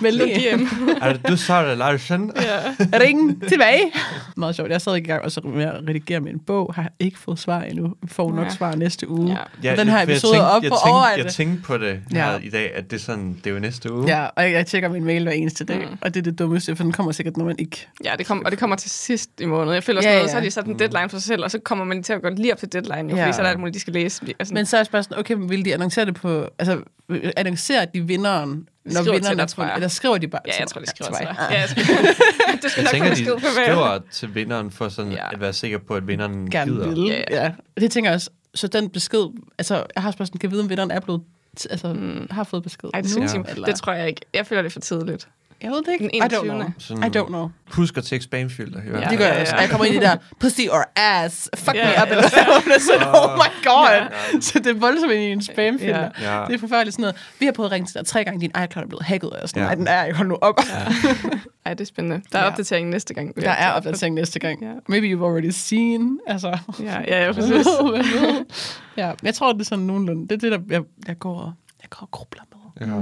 S1: Meld
S2: Luk
S1: lige.
S2: DM.
S4: Er det du, Sarah Larsen?
S2: Ja.
S1: Ring tilbage. Meget sjovt. Jeg stadig i gang også med at redigere min bog. Har ikke fået svar endnu. Vi får nok
S2: Ja.
S1: svar næste uge.
S2: Ja.
S1: Den her episode
S4: tænkte-
S1: op
S4: jeg
S1: på
S4: tænkte, Jeg
S1: det.
S4: tænkte på det
S1: Ja.
S4: her i dag, at det er, sådan, det er jo næste uge.
S1: Ja, og jeg, jeg tjekker min mail hver eneste dag,
S2: Mm.
S1: mm. og det er det dummeste, for den kommer sikkert, når man ikke...
S2: Ja, det kom, og det kommer til sidst i måneden. Jeg føler også
S1: Ja,
S2: noget,
S1: ja.
S2: så har de sat en deadline for sig selv, og så kommer man til at gå lige op til deadline, jo,
S1: Ja.
S2: fordi så er der alt muligt, de skal læse. Altså,
S1: Men så er spørgsmålet, okay, men vil de annoncere det på... Altså, annoncerer de vinderen, når
S2: Skriver til
S1: vinderen
S2: dig,
S1: er
S2: tror jeg.
S1: Eller skriver de bare
S2: ja, jeg
S1: til
S2: tror, de skriver
S1: Ja,
S2: til dig. Ja, du skal
S4: Jeg
S2: nok
S4: tænker, de
S2: besked på mail.
S4: skriver til vinderen for sådan
S2: Ja.
S4: at være sikker på, at vinderen
S1: Gerne
S4: gider.
S1: vil.
S2: Ja,
S1: Ja,
S2: ja.
S1: ja. Det tænker jeg også. Så den besked... Altså, jeg har spørgsmålet, kan vide, om vinderen er blevet... Altså, mm. har fået besked
S2: Ej, det,
S1: nu? Eller?
S2: det tror jeg ikke. Jeg føler det for tidligt.
S1: Jeg ved det ikke. I don't
S2: 21..
S1: know.
S4: Sådan,
S1: I don't know.
S4: Husk at tjekke spamfilter. Ja.
S1: Det gør jeg også.
S2: ja.
S1: Og jeg kommer ind i der, pussy or ass, fuck
S2: Ja,
S1: me up,
S2: ja.
S1: eller sådan, oh my god.
S4: Ja.
S1: Så det er voldsomt ind i en spamfilter.
S4: Ja.
S1: Det er forfærdeligt sådan noget. Vi har prøvet at ringe til dig tre gange, din iCloud er blevet hacket, og sådan, nej, den er ikke, hold nu op.
S2: Ej, det er spændende. Der er
S1: Ja.
S2: opdatering næste gang.
S1: Der er opdatering næste gang.
S2: Ja.
S1: Maybe you've already seen, altså.
S2: Ja, ja, ja, præcis.
S1: ja, jeg tror, det er sådan nogenlunde. Det er det, der jeg, jeg går og Jeg går og grubler med.
S4: Ja.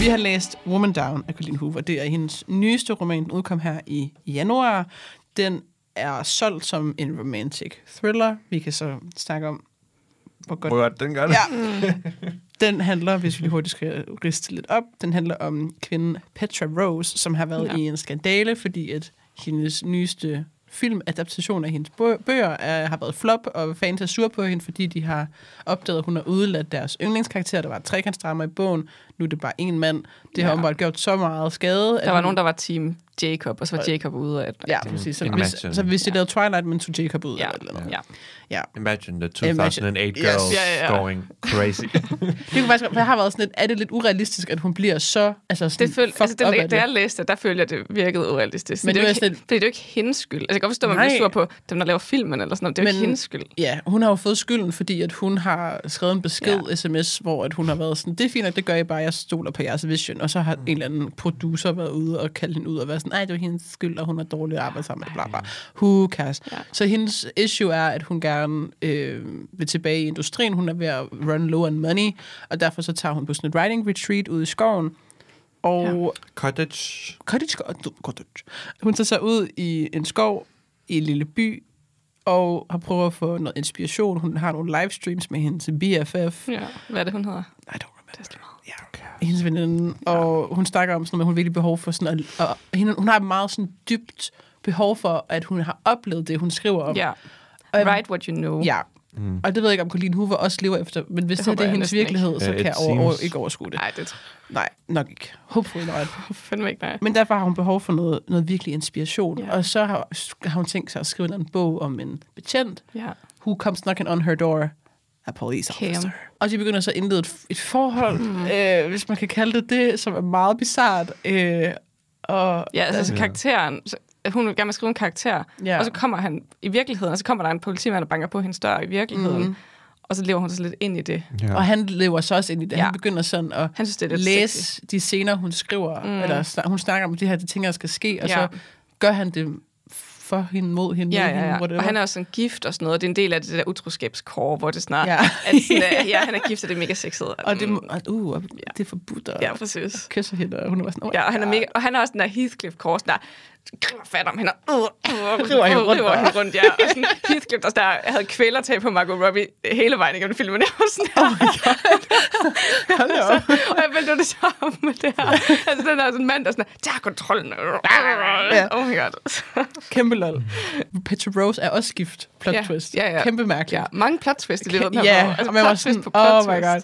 S1: Vi har læst Woman Down af Colleen Hoover. Det er hendes nyeste roman, den udkom her i januar. Den er solgt som en romantic thriller. Vi kan så snakke om, hvor godt
S4: Hvor godt den gør det.
S1: Ja. Den handler, hvis vi lige hurtigt skal riste lidt op, den handler om kvinden Petra Rose, som har været
S2: Ja.
S1: ja. i en skandale, fordi at hendes nyeste filmadaptation af hendes bøger er, har været flop, og fans er sur på hende, fordi de har opdaget, at hun har udeladt deres yndlingskarakter. Der var et trekantsdrama i bogen. Nu er det bare en mand. Det har
S2: Ja.
S1: åbenbart gjort så meget skade.
S2: Der var nogen, der var team Jacob, og så var Jacob ude af det.
S1: Ja, præcis. Så
S4: En
S1: hvis,
S4: imagine.
S1: så hvis de lavede Twilight, men tog Jacob ud
S2: ja.
S1: af det, eller noget.
S2: ja.
S1: Ja.
S4: Imagine the
S1: Imagine.
S4: 2008
S1: Yes.
S4: girls
S2: Ja, ja, ja.
S4: going crazy.
S1: Det kunne faktisk, for jeg har været sådan lidt, er det lidt urealistisk, at hun bliver så, altså sådan,
S2: Det føl, altså,
S1: up
S2: det, da jeg læste det, der følte jeg, det virkede urealistisk.
S1: Men
S2: Men det,
S1: nu
S2: er jo ikke,
S1: jeg
S2: det er jo ikke hendes skyld. Altså, jeg kan godt forstå, at man bliver sur på dem, der laver filmen eller sådan noget. Det er jo ikke hendes skyld.
S1: Ja, hun har jo fået skylden, fordi at hun har skrevet en besked, ja. sms, hvor at hun har været sådan, det er fint, at det gør I bare, jeg stoler på jeres vision. Og så har en eller anden producer været ude og kaldt hende ud og været sådan, nej, det var hendes skyld, og hun har dårligt arbejde sammen, bla bla. Who cares? Ja.
S2: Ja.
S1: Så hendes issue er, at hun gerne øh, vil tilbage i industrien. Hun er ved at run low on money, og derfor så tager hun på sådan et writing retreat ude i skoven. Og
S4: Cottage.
S1: cottage, cottage. Hun tager sig ud i en skov i en lille by, og har prøvet at få noget inspiration. Hun har nogle livestreams med hendes BFF.
S2: Ja. Hvad er det, hun hedder?
S1: I don't remember.
S2: Er.
S1: Ja, okay. Hendes veninde. Og hun snakker om sådan at hun virkelig behov for sådan, at, og hende, hun har et meget sådan dybt behov for, at hun har oplevet det, hun skriver om.
S2: Ja.
S1: Og jeg-
S2: Write what you know.
S1: Ja.
S4: Mm.
S1: Og det ved jeg ikke, om Colleen Hoover også lever efter, men hvis
S2: Det
S1: det, det, er hendes
S2: næsten ikke.
S1: virkelighed, så kan jeg over, over, ikke overskue det.
S2: Nej, det
S1: Nej, nok ikke. Hopefully not.
S2: fandme ikke, nej.
S1: Men derfor har hun behov for noget, noget virkelig inspiration.
S2: Ja.
S1: Og så har, har hun tænkt sig at skrive en bog om en betjent,
S2: Ja.
S1: who comes knocking on her door, a police officer. Og de begynder så at indlede et, et forhold, mm. øh, hvis man kan kalde det det, som er meget bizart. Øh, og,
S2: Ja, altså, altså karakteren, så, hun vil gerne skrive en karakter,
S1: Ja.
S2: og så kommer han i virkeligheden, og så kommer der en politimand, der banker på hendes dør i virkeligheden, mm. og så lever hun så lidt ind i det.
S4: Ja.
S1: og han lever så også ind i det. Ja.
S2: Ja.
S1: Han begynder sådan at
S2: Han synes, det er
S1: læse
S2: sexy.
S1: de scener, hun skriver, mm. eller snak, hun snakker om de her de ting, der skal ske, og
S2: Ja.
S1: så gør han det for hende, mod hende,
S2: Ja, ja,
S1: hende,
S2: ja.
S1: whatever.
S2: Og han er også sådan gift og sådan noget, og det er en del af det der utroskabskår, hvor det snart,
S1: Ja.
S2: at sådan, ja, han er gift, og det er mega sexet.
S1: og det, må- og, uh, og det er forbudt at
S2: Ja, præcis.
S1: kysse hende, og hun var sådan, oh,
S2: Ja, og han er, mega, og han er også den der Heathcliff-kors, der griber fat om hende og uh, uh,
S1: River hende rundt
S2: river hende rundt. Ja. Og sådan, Heathcliff, der, der havde kvælertag på Margot Robbie hele vejen igennem filmen. Jeg var sådan her.
S1: Hold da op.
S2: og jeg følte det var det samme med det her. Altså, den der sådan mand, der sådan, der er kontrollen.
S1: Ja.
S2: Oh my god.
S1: Kæmpe lol. Petra Rose er også gift. Plot
S2: Ja,
S1: twist.
S2: ja, ja.
S1: Kæmpe mærkeligt.
S2: Ja, mange plot twists i af den her
S1: ja.
S2: Altså,
S1: og man var
S2: twist
S1: sådan, oh my
S2: twist.
S1: god.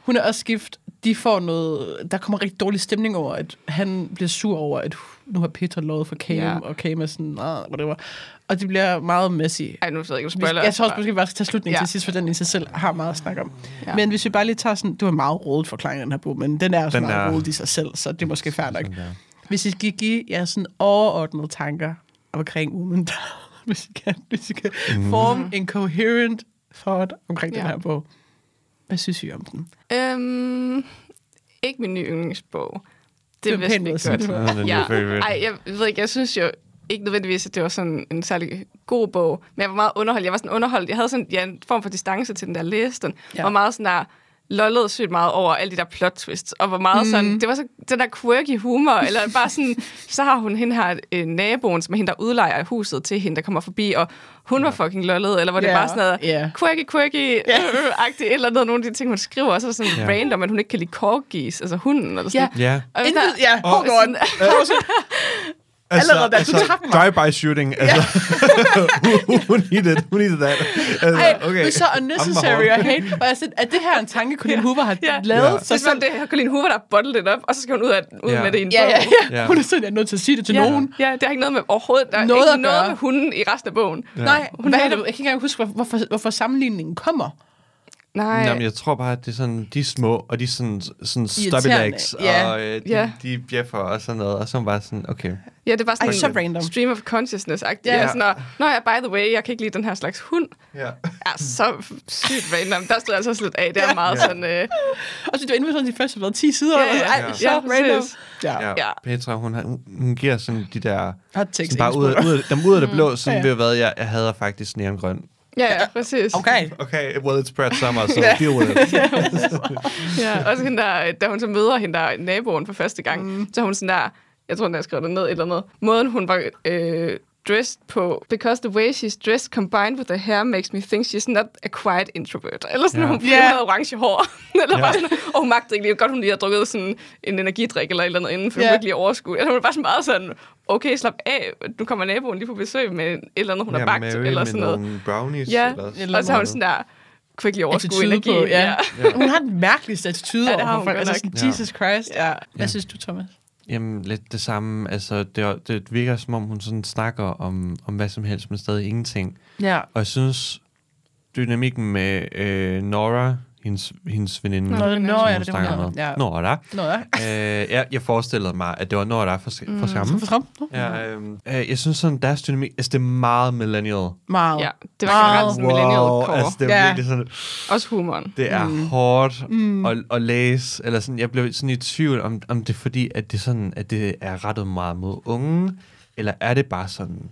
S1: Hun er også gift. De får noget, der kommer rigtig dårlig stemning over, at han bliver sur over, at nu har Petra lovet for Cam,
S2: Ja.
S1: og Cam er sådan, ah, whatever. Og det bliver meget messy.
S2: Ej, nu ved jeg ikke, du spoiler.
S1: Jeg tror også, måske, vi bare skal tage slutningen ja. Til sidst, for den i sig selv har meget at snakke om. Ja. Men hvis vi bare lige tager sådan, det var en meget rodet forklaring den her bog, men den er også
S4: Den
S1: meget
S4: er-
S1: rodet i sig selv, så det er måske fair nok. Hvis I skal give jer sådan overordnede tanker omkring Woman hvis I kan, hvis I kan mm. forme en coherent thought omkring ja. den her bog. Hvad synes I om den?
S2: Øhm, ikke min nye yndlingsbog.
S1: Det er
S2: Det, vidste vi godt.
S4: Ja.
S2: Ej, jeg ved ikke, jeg synes jo ikke nødvendigvis, at det var sådan en særlig god bog, men jeg var meget underholdt. Jeg var sådan underholdt. Jeg havde sådan ja, en form for distance til den der læste den.
S1: Ja.
S2: Ja. var meget sådan der lollede sygt meget over alle de der plot twists, og var meget mm. sådan, det var så den der quirky humor, eller bare sådan, så har hun hende her, øh, naboen, som er hende, der udlejer huset til hende, der kommer forbi, og hun var fucking lollet, eller hvor det
S1: Ja,
S2: bare sådan noget,
S1: ja.
S2: quirky, quirky, øh, agtigt, et eller andet, nogle af de ting, hun skriver, og så er det sådan
S4: Ja.
S2: random, at hun ikke kan lide corgis, altså hunden, eller sådan.
S1: Ja.
S4: Ja.
S2: Og
S1: Intet,
S2: sådan-
S1: ja, hold
S2: og
S1: on.
S2: Sådan-
S1: Allerede der, du tabte mig.
S4: Drive-by shooting. Altså, who, who needed, who needed that? Altså,
S1: Ej, okay. så unnecessary at hate. Og jeg sagde, er det her en tanke, Colin Hoover har
S2: Ja.
S1: lavet?
S4: Ja.
S2: Så er om, det er Colleen Hoover, der har bottled det op, og så skal hun ud, af, ud
S4: Ja.
S2: med det i en
S1: Ja,
S2: bog.
S1: ja, ja.
S4: Ja.
S1: Hun er sådan, jeg er nødt til at sige det til
S2: Ja,
S1: nogen.
S2: ja, det har ikke noget med overhovedet. Der er
S1: Noget
S2: ikke noget med hunden i resten af bogen.
S4: Ja.
S1: Nej,
S2: Hun
S1: hvad
S2: er
S1: det? Jeg kan ikke engang huske, hvor- hvorfor, hvorfor sammenligningen kommer.
S2: Nej.
S4: Jamen, jeg tror bare, at det er sådan, de er små, og de er sådan, sådan legs,
S1: Ja.
S4: og øh, de,
S2: Ja.
S4: de bjeffer og sådan noget, og så er bare sådan, okay.
S2: Ja, det er bare sådan
S1: Ej, så random.
S2: stream of consciousness-agtigt.
S4: Ja.
S2: Ja. Sådan, og, Nå ja, by the way, jeg kan ikke lide den her slags hund.
S4: Ja.
S2: Er så sygt random. Der stod jeg altså lidt af. Det er meget
S4: Ja.
S2: sådan... Øh,
S1: Og så det var inde på sådan de første hvad, 10 sider.
S2: Ja, ja,
S1: Ej,
S4: ja.
S1: så
S2: Ja,
S1: random. Ja.
S4: ja.
S2: Ja.
S4: Petra, hun, har, hun, giver sådan de der,
S1: Hot takes
S4: sådan bare ud, af- ud, dem ud af det blå, sådan
S1: Ja,
S4: ja,
S1: ja.
S4: ved hvad, jeg, jeg hader faktisk neongrøn
S2: Ja, ja, præcis.
S1: Okay.
S4: Okay, well, it's Brad Summer, so deal with it.
S2: Ja, også hende der, da hun så møder hende der naboen for første gang, mm. så hun sådan der, jeg tror, hun har skrevet det ned eller andet. Måden, hun var øh, dressed på, because the way she's dressed combined with her hair makes me think she's not a quiet introvert. Eller sådan,
S4: Ja.
S2: ja. hun,
S1: Ja.
S2: hun havde orange hår. eller
S4: Ja.
S2: bare sådan, og hun magtede ikke lige godt, hun lige har drukket sådan en energidrik eller et eller andet inden, for
S1: Ja.
S2: hun ikke lige overskue. Eller hun var bare sådan meget sådan, okay, slap af, nu kommer naboen lige på besøg med et eller andet, hun har bagt,
S4: Mary
S2: eller
S4: med
S2: sådan noget.
S4: nogle brownies.
S2: Ja,
S4: eller,
S1: eller
S2: Og så har hun sådan der, kunne ikke lige overskue
S1: Attitude
S2: energi.
S1: på, ja. Hun har den mærkeligste attitude
S2: Ja,
S1: ja,
S2: det har
S1: over
S2: hun
S1: for folk.
S2: godt
S1: Altså sådan, Jesus Christ. Ja. Hvad
S4: Ja.
S1: synes du, Thomas?
S4: Jamen, lidt det samme. Altså, det, det virker som om, hun sådan snakker om, om hvad som helst, men stadig ingenting.
S1: Ja.
S4: Og jeg synes, dynamikken med øh, Nora, hendes, hendes veninde,
S2: Nå,
S1: Nå,
S2: det er
S1: nå, ja, det er hedder.
S4: med.
S1: Ja.
S4: Nora.
S1: Nå, ja.
S4: øh, ja, jeg forestillede mig, at det var Nora for, for
S2: Mm,
S4: sammen.
S1: For frem.
S4: Ja, øhm, øh, jeg synes sådan, deres dynamik, altså det er meget millennial.
S1: Meget.
S2: Ja, det var generelt sådan millennial core.
S4: altså det er
S1: Ja.
S4: virkelig sådan,
S2: Også humoren.
S4: det er mm. hårdt mm. at, at læse, eller sådan, jeg blev sådan i tvivl, om, om det er fordi, at det, sådan, at det er rettet meget mod unge, eller er det bare sådan,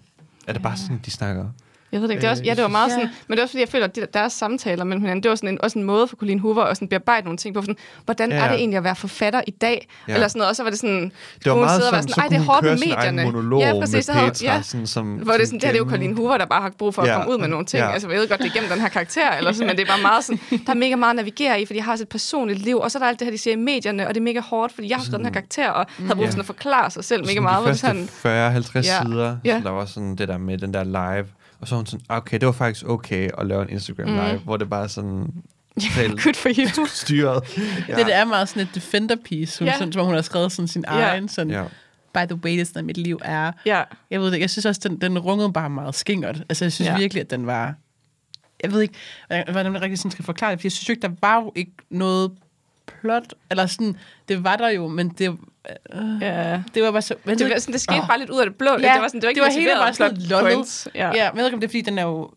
S4: er det bare sådan, de snakker?
S2: Jeg ved det ikke. Det er også, ja, det var meget
S1: Ja.
S2: sådan, men det er også fordi, jeg føler, at de der, deres samtaler mellem hinanden, det var sådan en, også en måde for Colleen Hoover at sådan bearbejde nogle ting på. Sådan, hvordan
S4: Ja.
S2: er det egentlig at være forfatter i dag?
S4: Ja.
S2: Eller sådan noget. Og så var det sådan,
S4: Det var
S2: hun
S4: meget
S2: sidder og
S4: sådan,
S2: var
S4: så
S2: "Ej,
S4: kunne
S2: det er hårdt med medierne."
S4: monolog
S2: Ja, præcis,
S4: med
S2: så havde-
S4: Petra,
S2: ja.
S4: sådan, som,
S2: hvor det er sådan, det her det er jo Colleen Hoover, der bare har brug for at
S4: Ja.
S2: komme ud med nogle ting.
S4: Ja.
S2: Altså, jeg ved godt, det er gennem den her karakter, eller sådan, men det er bare meget sådan, der er mega meget at navigere i, fordi jeg har også et personligt liv, og så er der alt det her, de siger i medierne, og det er mega hårdt, fordi jeg har skrevet den her karakter, og havde brug for sådan at forklare sig selv mega
S4: sådan
S2: meget. sådan,
S4: 40-50
S2: Ja.
S4: sider, så der var sådan det der med den der live, og så var hun sådan, okay, det var faktisk okay at lave en Instagram live, hvor det bare sådan totalt
S2: good for you.
S4: styret. Ja.
S1: Det, det er meget sådan et defender piece, hun,
S2: ja.
S1: sådan, som hun har skrevet sådan sin
S2: Ja.
S1: egen, sådan,
S4: Ja.
S1: by the way, det er sådan, mit liv er.
S2: Ja,
S1: Jeg ved det ikke, jeg synes også, den, den rungede bare meget skingert. Altså, jeg synes
S2: Ja.
S1: virkelig, at den var... Jeg ved ikke, hvordan hvordan jeg rigtig sådan skal forklare det, for jeg synes jo ikke, der var jo ikke noget plot, eller sådan, det var der jo, men det, øh,
S2: ja.
S1: det var bare så... Men
S2: Det, var sådan, det skete
S1: Åh.
S2: bare lidt ud af det blå.
S1: Ja,
S2: det var, sådan, det var ikke
S1: det var hele
S2: motiveret
S1: bare sådan
S2: plot
S1: lollet.
S2: points.
S1: ja.
S2: Ja.
S1: men jeg ved ikke, om det er, fordi den er jo...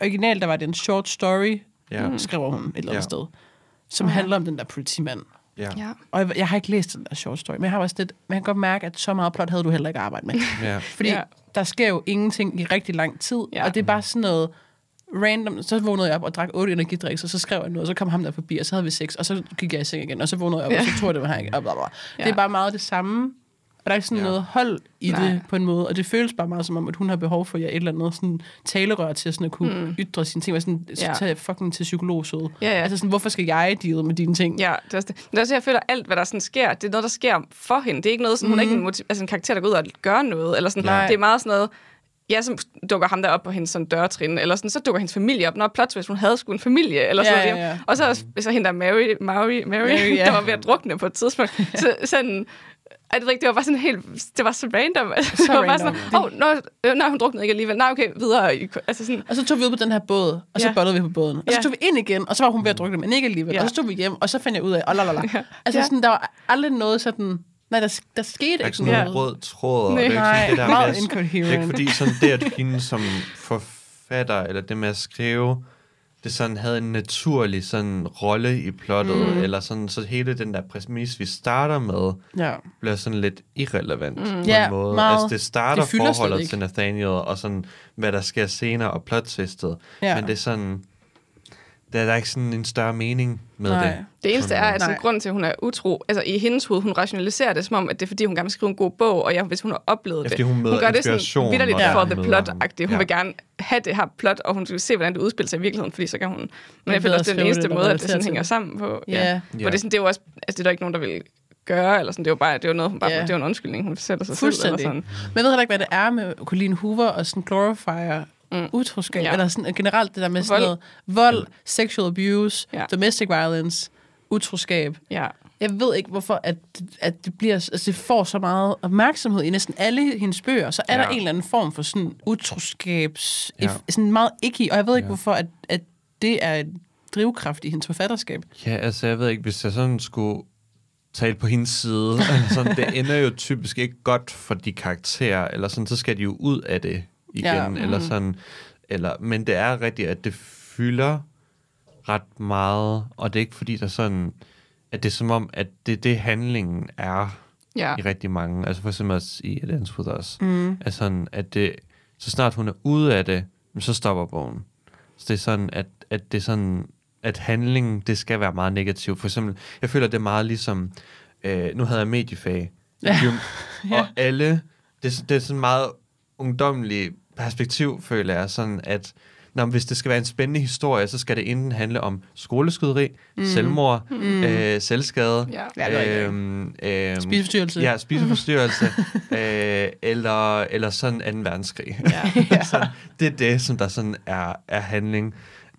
S1: Originalt, der var det en short story,
S4: Ja.
S1: mm. skriver hun et eller andet
S4: Ja.
S1: sted, som handler om den der politimand.
S4: Ja.
S2: ja.
S1: Og jeg, jeg har ikke læst den der short story, men jeg har også lidt, man kan godt mærke, at så meget plot havde du heller ikke arbejdet med.
S4: ja.
S1: Fordi
S2: Ja.
S1: der sker jo ingenting i rigtig lang tid,
S2: ja.
S1: og det er bare sådan noget random. Så vågnede jeg op og drak otte energidriks, og så skrev jeg noget, og så kom ham der forbi, og så havde vi sex, og så gik jeg i seng igen, og så vågnede jeg op, ja. og så tog jeg det med her, og bla, bla.
S2: Ja.
S1: Det er bare meget det samme. Og der er ikke sådan
S4: Ja.
S1: ja. noget hold i
S2: Nej.
S1: Det på en måde, og det føles bare meget som om, at hun har behov for ja, et eller andet sådan talerør til sådan at kunne mm. ytre sine ting, og sådan,
S2: Ja.
S1: ja. tage fucking til psykolog søde.
S2: Ja, ja.
S1: Altså sådan, hvorfor skal jeg deale med dine ting?
S2: Ja, det er også det. Men det er også, jeg føler, alt, hvad der sådan sker, det er noget, der sker for hende. Det er ikke noget, sådan, hun er ikke en, motiv- altså, en karakter, der går ud og gør noget. Eller sådan.
S1: Nej.
S2: Det er meget sådan noget, ja, så dukker ham der op på hendes sådan, dørtrin, eller sådan, så dukker hendes familie op. Når plot twist, hun havde sgu en familie, eller sådan
S1: Ja,
S2: noget.
S1: ja, ja.
S2: Og så, så hende der Mary, Mary, Mary,
S1: Mary, ja.
S2: der var ved at drukne på et tidspunkt. så sådan, det, ved jeg ikke, det var bare sådan helt, det var så random. Altså,
S1: Så
S2: det var bare
S1: random.
S2: sådan, åh, oh, nå, øh, nej, hun druknede ikke alligevel. Nej, okay, videre. Altså sådan,
S1: Og så tog vi ud på den her båd, og så
S2: Ja.
S1: ja. bollede vi på båden. Og så
S2: Ja.
S1: tog vi ind igen, og så var hun ved at drukke det, men ikke alligevel.
S2: Ja.
S1: Ja. Og så tog vi hjem, og så fandt jeg ud af, og la, la, la.
S2: Ja.
S1: Altså
S2: Ja.
S1: sådan, der var aldrig noget sådan... Nej, der, der skete
S4: Der er
S1: ikke
S4: ikke sådan
S1: noget.
S4: nogen rød tråd. og
S2: Nej.
S4: det er ikke sådan det der
S1: meget
S4: med,
S1: incoherent.
S4: Det er ikke fordi sådan det, at hende som forfatter, eller det med at skrive, det sådan havde en naturlig sådan rolle i plottet, mm. eller sådan, så hele den der præmis, vi starter med,
S1: Ja.
S4: bliver sådan lidt irrelevant mm. på
S1: Ja,
S4: en måde.
S1: meget.
S4: Altså det starter
S1: Det
S4: forholdet til Nathaniel, og sådan, hvad der sker senere, og plottwistet.
S1: Ja.
S4: Men det er sådan, der er der er ikke sådan en større mening med
S1: Nej.
S4: det.
S2: Det eneste er, at sådan, grunden til, at hun er utro, altså i hendes hoved, hun rationaliserer det, som om, at det er, fordi hun gerne vil skrive en god bog, og ja, hvis hun har oplevet
S4: Ja,
S2: det.
S4: fordi hun møder
S2: gør det sådan vidderligt for
S4: hun
S2: the plot-agtigt. Hun
S4: Ja.
S2: vil gerne have det her plot, og hun vil se, hvordan det udspiller sig i virkeligheden, fordi så kan hun... Men jeg føler også, det er den eneste
S1: det,
S2: måde, at det sådan hænger sammen på.
S1: Ja.
S2: Ja. Hvor det, er sådan, det er jo også... Altså, det er der ikke nogen, der vil gøre, eller sådan. Det er jo bare, det jo noget, hun bare,
S1: Ja.
S2: det jo en undskyldning, hun sætter sig selv. Eller sådan.
S1: Men jeg ved heller ikke, hvad det er med Colleen Hoover og sådan glorifier mm. utroskab,
S2: Ja.
S1: eller sådan generelt det der med sådan
S2: Vold.
S1: noget vold, sexual abuse,
S2: Ja.
S1: domestic violence, utroskab.
S2: Ja.
S1: Jeg ved ikke, hvorfor at, at det, bliver, altså det får så meget opmærksomhed i næsten alle hendes bøger. Så er ja. Der en eller anden form for sådan utroskabs...
S4: Ja.
S1: Sådan meget ikke Og jeg ved ikke,
S4: Ja.
S1: hvorfor at, at det er en drivkraft i hendes forfatterskab.
S4: Ja, altså jeg ved ikke, hvis jeg sådan skulle tale på hendes side, sådan, det ender jo typisk ikke godt for de karakterer, eller sådan, så skal de jo ud af det igen,
S1: Ja,
S4: ja. eller sådan, eller, men det er rigtigt, at det fylder ret meget, og det er ikke fordi, der sådan, at det er som om, at det er det, handlingen er
S2: Ja.
S4: i rigtig mange, altså for eksempel også i A Dance With Us, mm. at, sådan, at det, så snart hun er ude af det, så stopper bogen. Så det er sådan, at, at det er sådan, at handlingen, det skal være meget negativt. For eksempel, jeg føler, det er meget ligesom, øh, nu havde jeg mediefag,
S1: Ja.
S4: jo,
S1: Ja.
S4: og alle, det, er- det er sådan meget ungdomligt perspektiv, føler jeg, sådan at når, hvis det skal være en spændende historie, så skal det enten handle om skoleskyderi, mm. selvmord, mm. Øh, selvskade,
S2: Ja.
S4: Øhm, øhm,
S1: Spiseforstyrrelse.
S4: Ja, spiseforstyrrelse, øh, eller, eller sådan 2. verdenskrig.
S2: Ja.
S4: Så det er det, som der sådan er, er handling.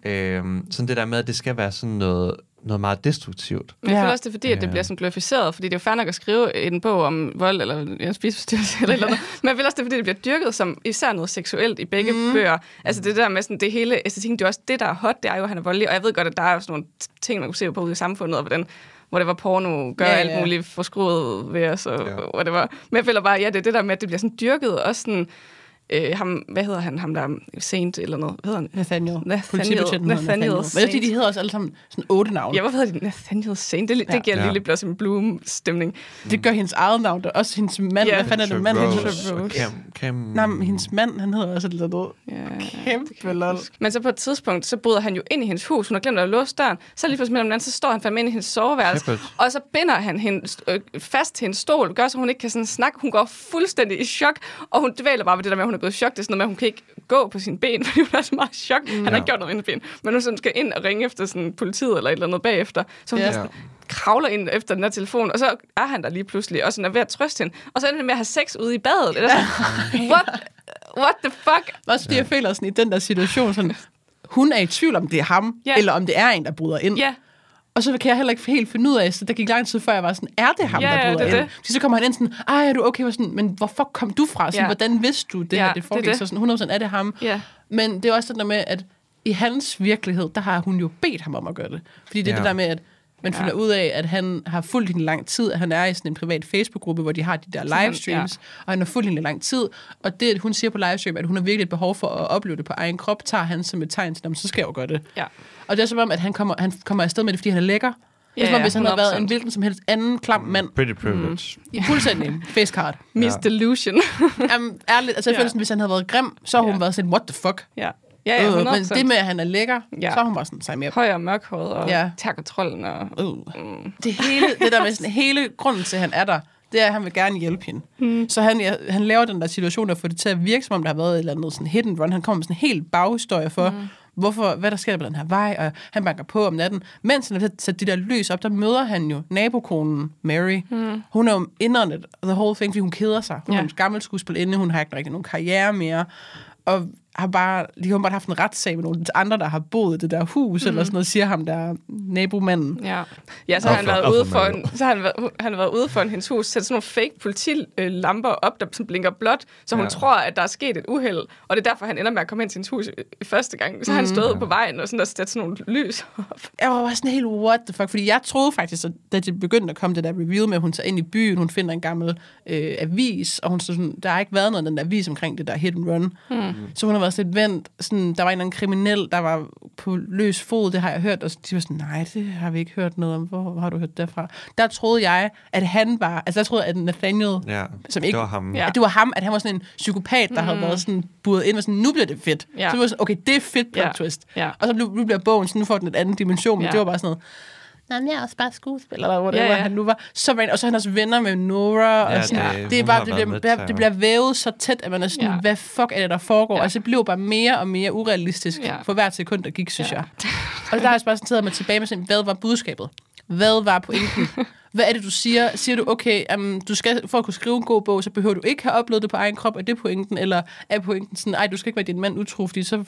S4: Øhm, sådan det der med, at det skal være sådan noget, noget meget destruktivt.
S2: Men jeg føler også, det er fordi, at det
S4: Ja.
S2: bliver sådan glorificeret, fordi det er jo fair nok at skrive en bog om vold eller en spiseforstyrrelse eller, eller andet. Men jeg føler også, det er fordi, det bliver dyrket som især noget seksuelt i begge mm. bøger. Altså det der med sådan, det hele æstetikken, det er også det, der er hot, det er jo, at han er voldelig. Og jeg ved godt, at der er jo sådan nogle ting, man kunne se på ude i samfundet, og hvordan hvor det var porno, gør
S1: Ja,
S2: ja, alt muligt forskruet ved os, og
S4: Ja.
S2: hvad det var. Men jeg føler bare, ja, det er det der med, at det bliver sådan dyrket, og også sådan, øh, ham, hvad hedder han, ham der er Saint eller noget, hvad hedder han?
S1: Nathaniel.
S2: Nathaniel. Nathaniel
S1: Nathaniel. Men er
S2: Saint.
S1: de hedder også alle sammen sådan otte navne.
S2: Ja, hvorfor hedder de Nathaniel Saint? Det, det
S1: Ja.
S2: giver
S4: Ja.
S2: lille Blossom Bloom-stemning.
S1: Det gør hendes eget navn, der også hendes mand.
S2: Ja.
S1: Hvad fanden er det mand?
S4: Rose,
S1: Hendes,
S2: Rose.
S4: Cam, Cam...
S1: nej, men hendes mand, han hedder også et eller andet.
S2: Ja.
S1: Kæmpe lol.
S2: Men så på et tidspunkt, så bryder han jo ind i hendes hus. Hun har glemt at låse døren. Så lige pludselig mellem så står han fandme ind i hendes soveværelse. Og så binder han hende øh, fast til en stol, gør så hun ikke kan sådan snakke. Hun går fuldstændig i chok, og hun dvæler bare ved det der med, at hun er blevet i chok. Det er sådan noget med, at hun kan ikke gå på sine ben, fordi hun er så meget i chok. Mm. Han har
S4: Ja.
S2: ikke gjort noget med hendes ben. Men hun sådan skal ind og ringe efter sådan politiet eller et eller andet bagefter. Så hun
S1: Ja.
S2: sådan, kravler ind efter den her telefon, og så er han der lige pludselig, og sådan er ved at trøste hende. Og så ender det med at have sex ude i badet. Det er sådan, what, what the fuck?
S1: Også fordi jeg føler sådan i den der situation, sådan, hun er i tvivl om det er ham,
S2: Ja.
S1: eller om det er en, der bryder ind.
S2: Ja,
S1: Og så kan jeg heller ikke helt finde ud af, så der gik lang tid før jeg var sådan, er det ham,
S2: Ja,
S1: der
S2: ja,
S1: bryder
S2: det er
S1: ind?
S2: det.
S1: Så kommer han ind sådan, ej, er du okay? Var sådan, men hvorfor kom du fra? Sådan,
S2: Ja.
S1: Hvordan vidste du det
S2: Ja,
S1: her,
S2: det
S1: det foregik?
S2: det.
S1: Så sådan, 100% er det ham.
S2: ja.
S1: Men det er også sådan der med, at i hans virkelighed, der har hun jo bedt ham om at gøre det. Fordi det er
S4: Ja.
S1: det der med, at man
S2: Ja.
S1: finder ud af, at han har fulgt hende lang tid, at han er i sådan en privat Facebook-gruppe, hvor de har de der
S2: han-
S1: livestreams, ja. og han har fulgt hende lang tid. Og det, at hun siger på livestream, at hun har virkelig et behov for at opleve det på egen krop, tager han som et tegn til, "Nå, men så skal jeg jo gøre det.
S2: Ja.
S1: Og det er som om, at han kommer, han kommer afsted med det, fordi han er lækker. Det er
S2: Ja,
S1: som om,
S2: ja,
S1: hvis han havde været
S2: 100%.
S1: en hvilken som helst anden klam mand.
S4: Pretty privilege.
S1: I fuldstændig facecard.
S2: Miss
S4: Ja.
S2: Delusion.
S1: Jamen, ærligt, altså jeg
S2: Ja.
S1: føler sådan, hvis han havde været grim, så har hun
S2: Ja.
S1: været sådan, what the fuck?
S2: ja. Ja, ja,
S1: Øh,
S2: 100%.
S1: men det med, at han er lækker,
S2: Ja.
S1: så er hun bare sådan, sig mere
S2: Høj og mørkhåret og
S1: Ja.
S2: tager trolden og...
S1: Øh. Det hele, det der med sådan, hele grunden til, at han er der, det er, at han vil gerne hjælpe hende. Mm. Så han, ja, han laver den der situation, der får det til at virke, som om der har været et eller andet sådan hit and run. Han kommer med sådan en helt baghistorie for, mm. hvorfor, hvad der sker på den her vej, og han banker på om natten. Mens han sætte de der lys op, der møder han jo nabokonen Mary. Mm. Hun er jo indåndet the whole thing, fordi hun keder sig. Hun. Ja. er en gammel skuespillerinde, hun har ikke rigtig nogen karriere mere. Og har bare, de har bare haft en retssag med nogle andre, der har boet i det der hus, mm. eller sådan noget, siger ham der nabomanden.
S2: Ja, ja så har han været ude
S4: for
S2: en, så har han været, han har været ude for en hendes hus, sætte sådan nogle fake politilamper op, der sådan blinker blåt, så hun
S4: Ja.
S2: tror, at der er sket et uheld. Og det er derfor, han ender med at komme ind til hendes hus øh, første gang. Så har han stået på vejen og sådan der sat sådan nogle lys op.
S1: Jeg var bare sådan helt, what the fuck? Fordi jeg troede faktisk, at da det begyndte at komme det der review med, at hun tager ind i byen, hun finder en gammel øh, avis, og hun så sådan, der har ikke været noget den der avis omkring det der hit and run. Hmm. Så hun har været sådan lidt vendt, sådan, der var en eller anden kriminel, der var på løs fod, det har jeg hørt, og de var sådan, nej, det har vi ikke hørt noget om, hvor, hvor har du hørt det fra? Der troede jeg, at han var, altså jeg troede, at Nathaniel,
S4: Ja,
S1: Som ikke-
S4: det var ham.
S2: Ja.
S1: at det var ham, at han var sådan en psykopat, der mm. havde været sådan buret ind og sådan, nu bliver det fedt.
S2: Ja.
S1: Så var sådan, okay, det er fedt plot
S2: Ja.
S1: twist.
S2: Ja.
S1: Og så blev, nu bliver bogen, så nu får den en anden dimension, men
S2: Ja.
S1: det var bare sådan noget, Nej, men jeg er også bare skuespiller, eller hvor det
S2: Ja,
S1: var,
S2: ja.
S1: han nu var. Så var, og så er han også venner med Nora, og
S4: Ja,
S1: sådan,
S4: det-
S1: det, er bare, det, bliver,
S4: med
S1: det, det bliver vævet så tæt, at man er sådan,
S2: Ja.
S1: hvad fuck er det, der foregår?
S2: Ja.
S1: Altså, det blev bare mere og mere urealistisk
S2: Ja.
S1: for hvert sekund, der gik, synes
S2: Ja.
S1: jeg. Og der er jeg bare sådan taget mig tilbage med sådan, hvad var budskabet? Hvad var pointen? Hvad er det, du siger? Siger du, okay, um, du skal, for at kunne skrive en god bog, så behøver du ikke have oplevet det på egen krop, er det pointen? Eller er pointen sådan, ej, du skal ikke være din mand utro, fordi så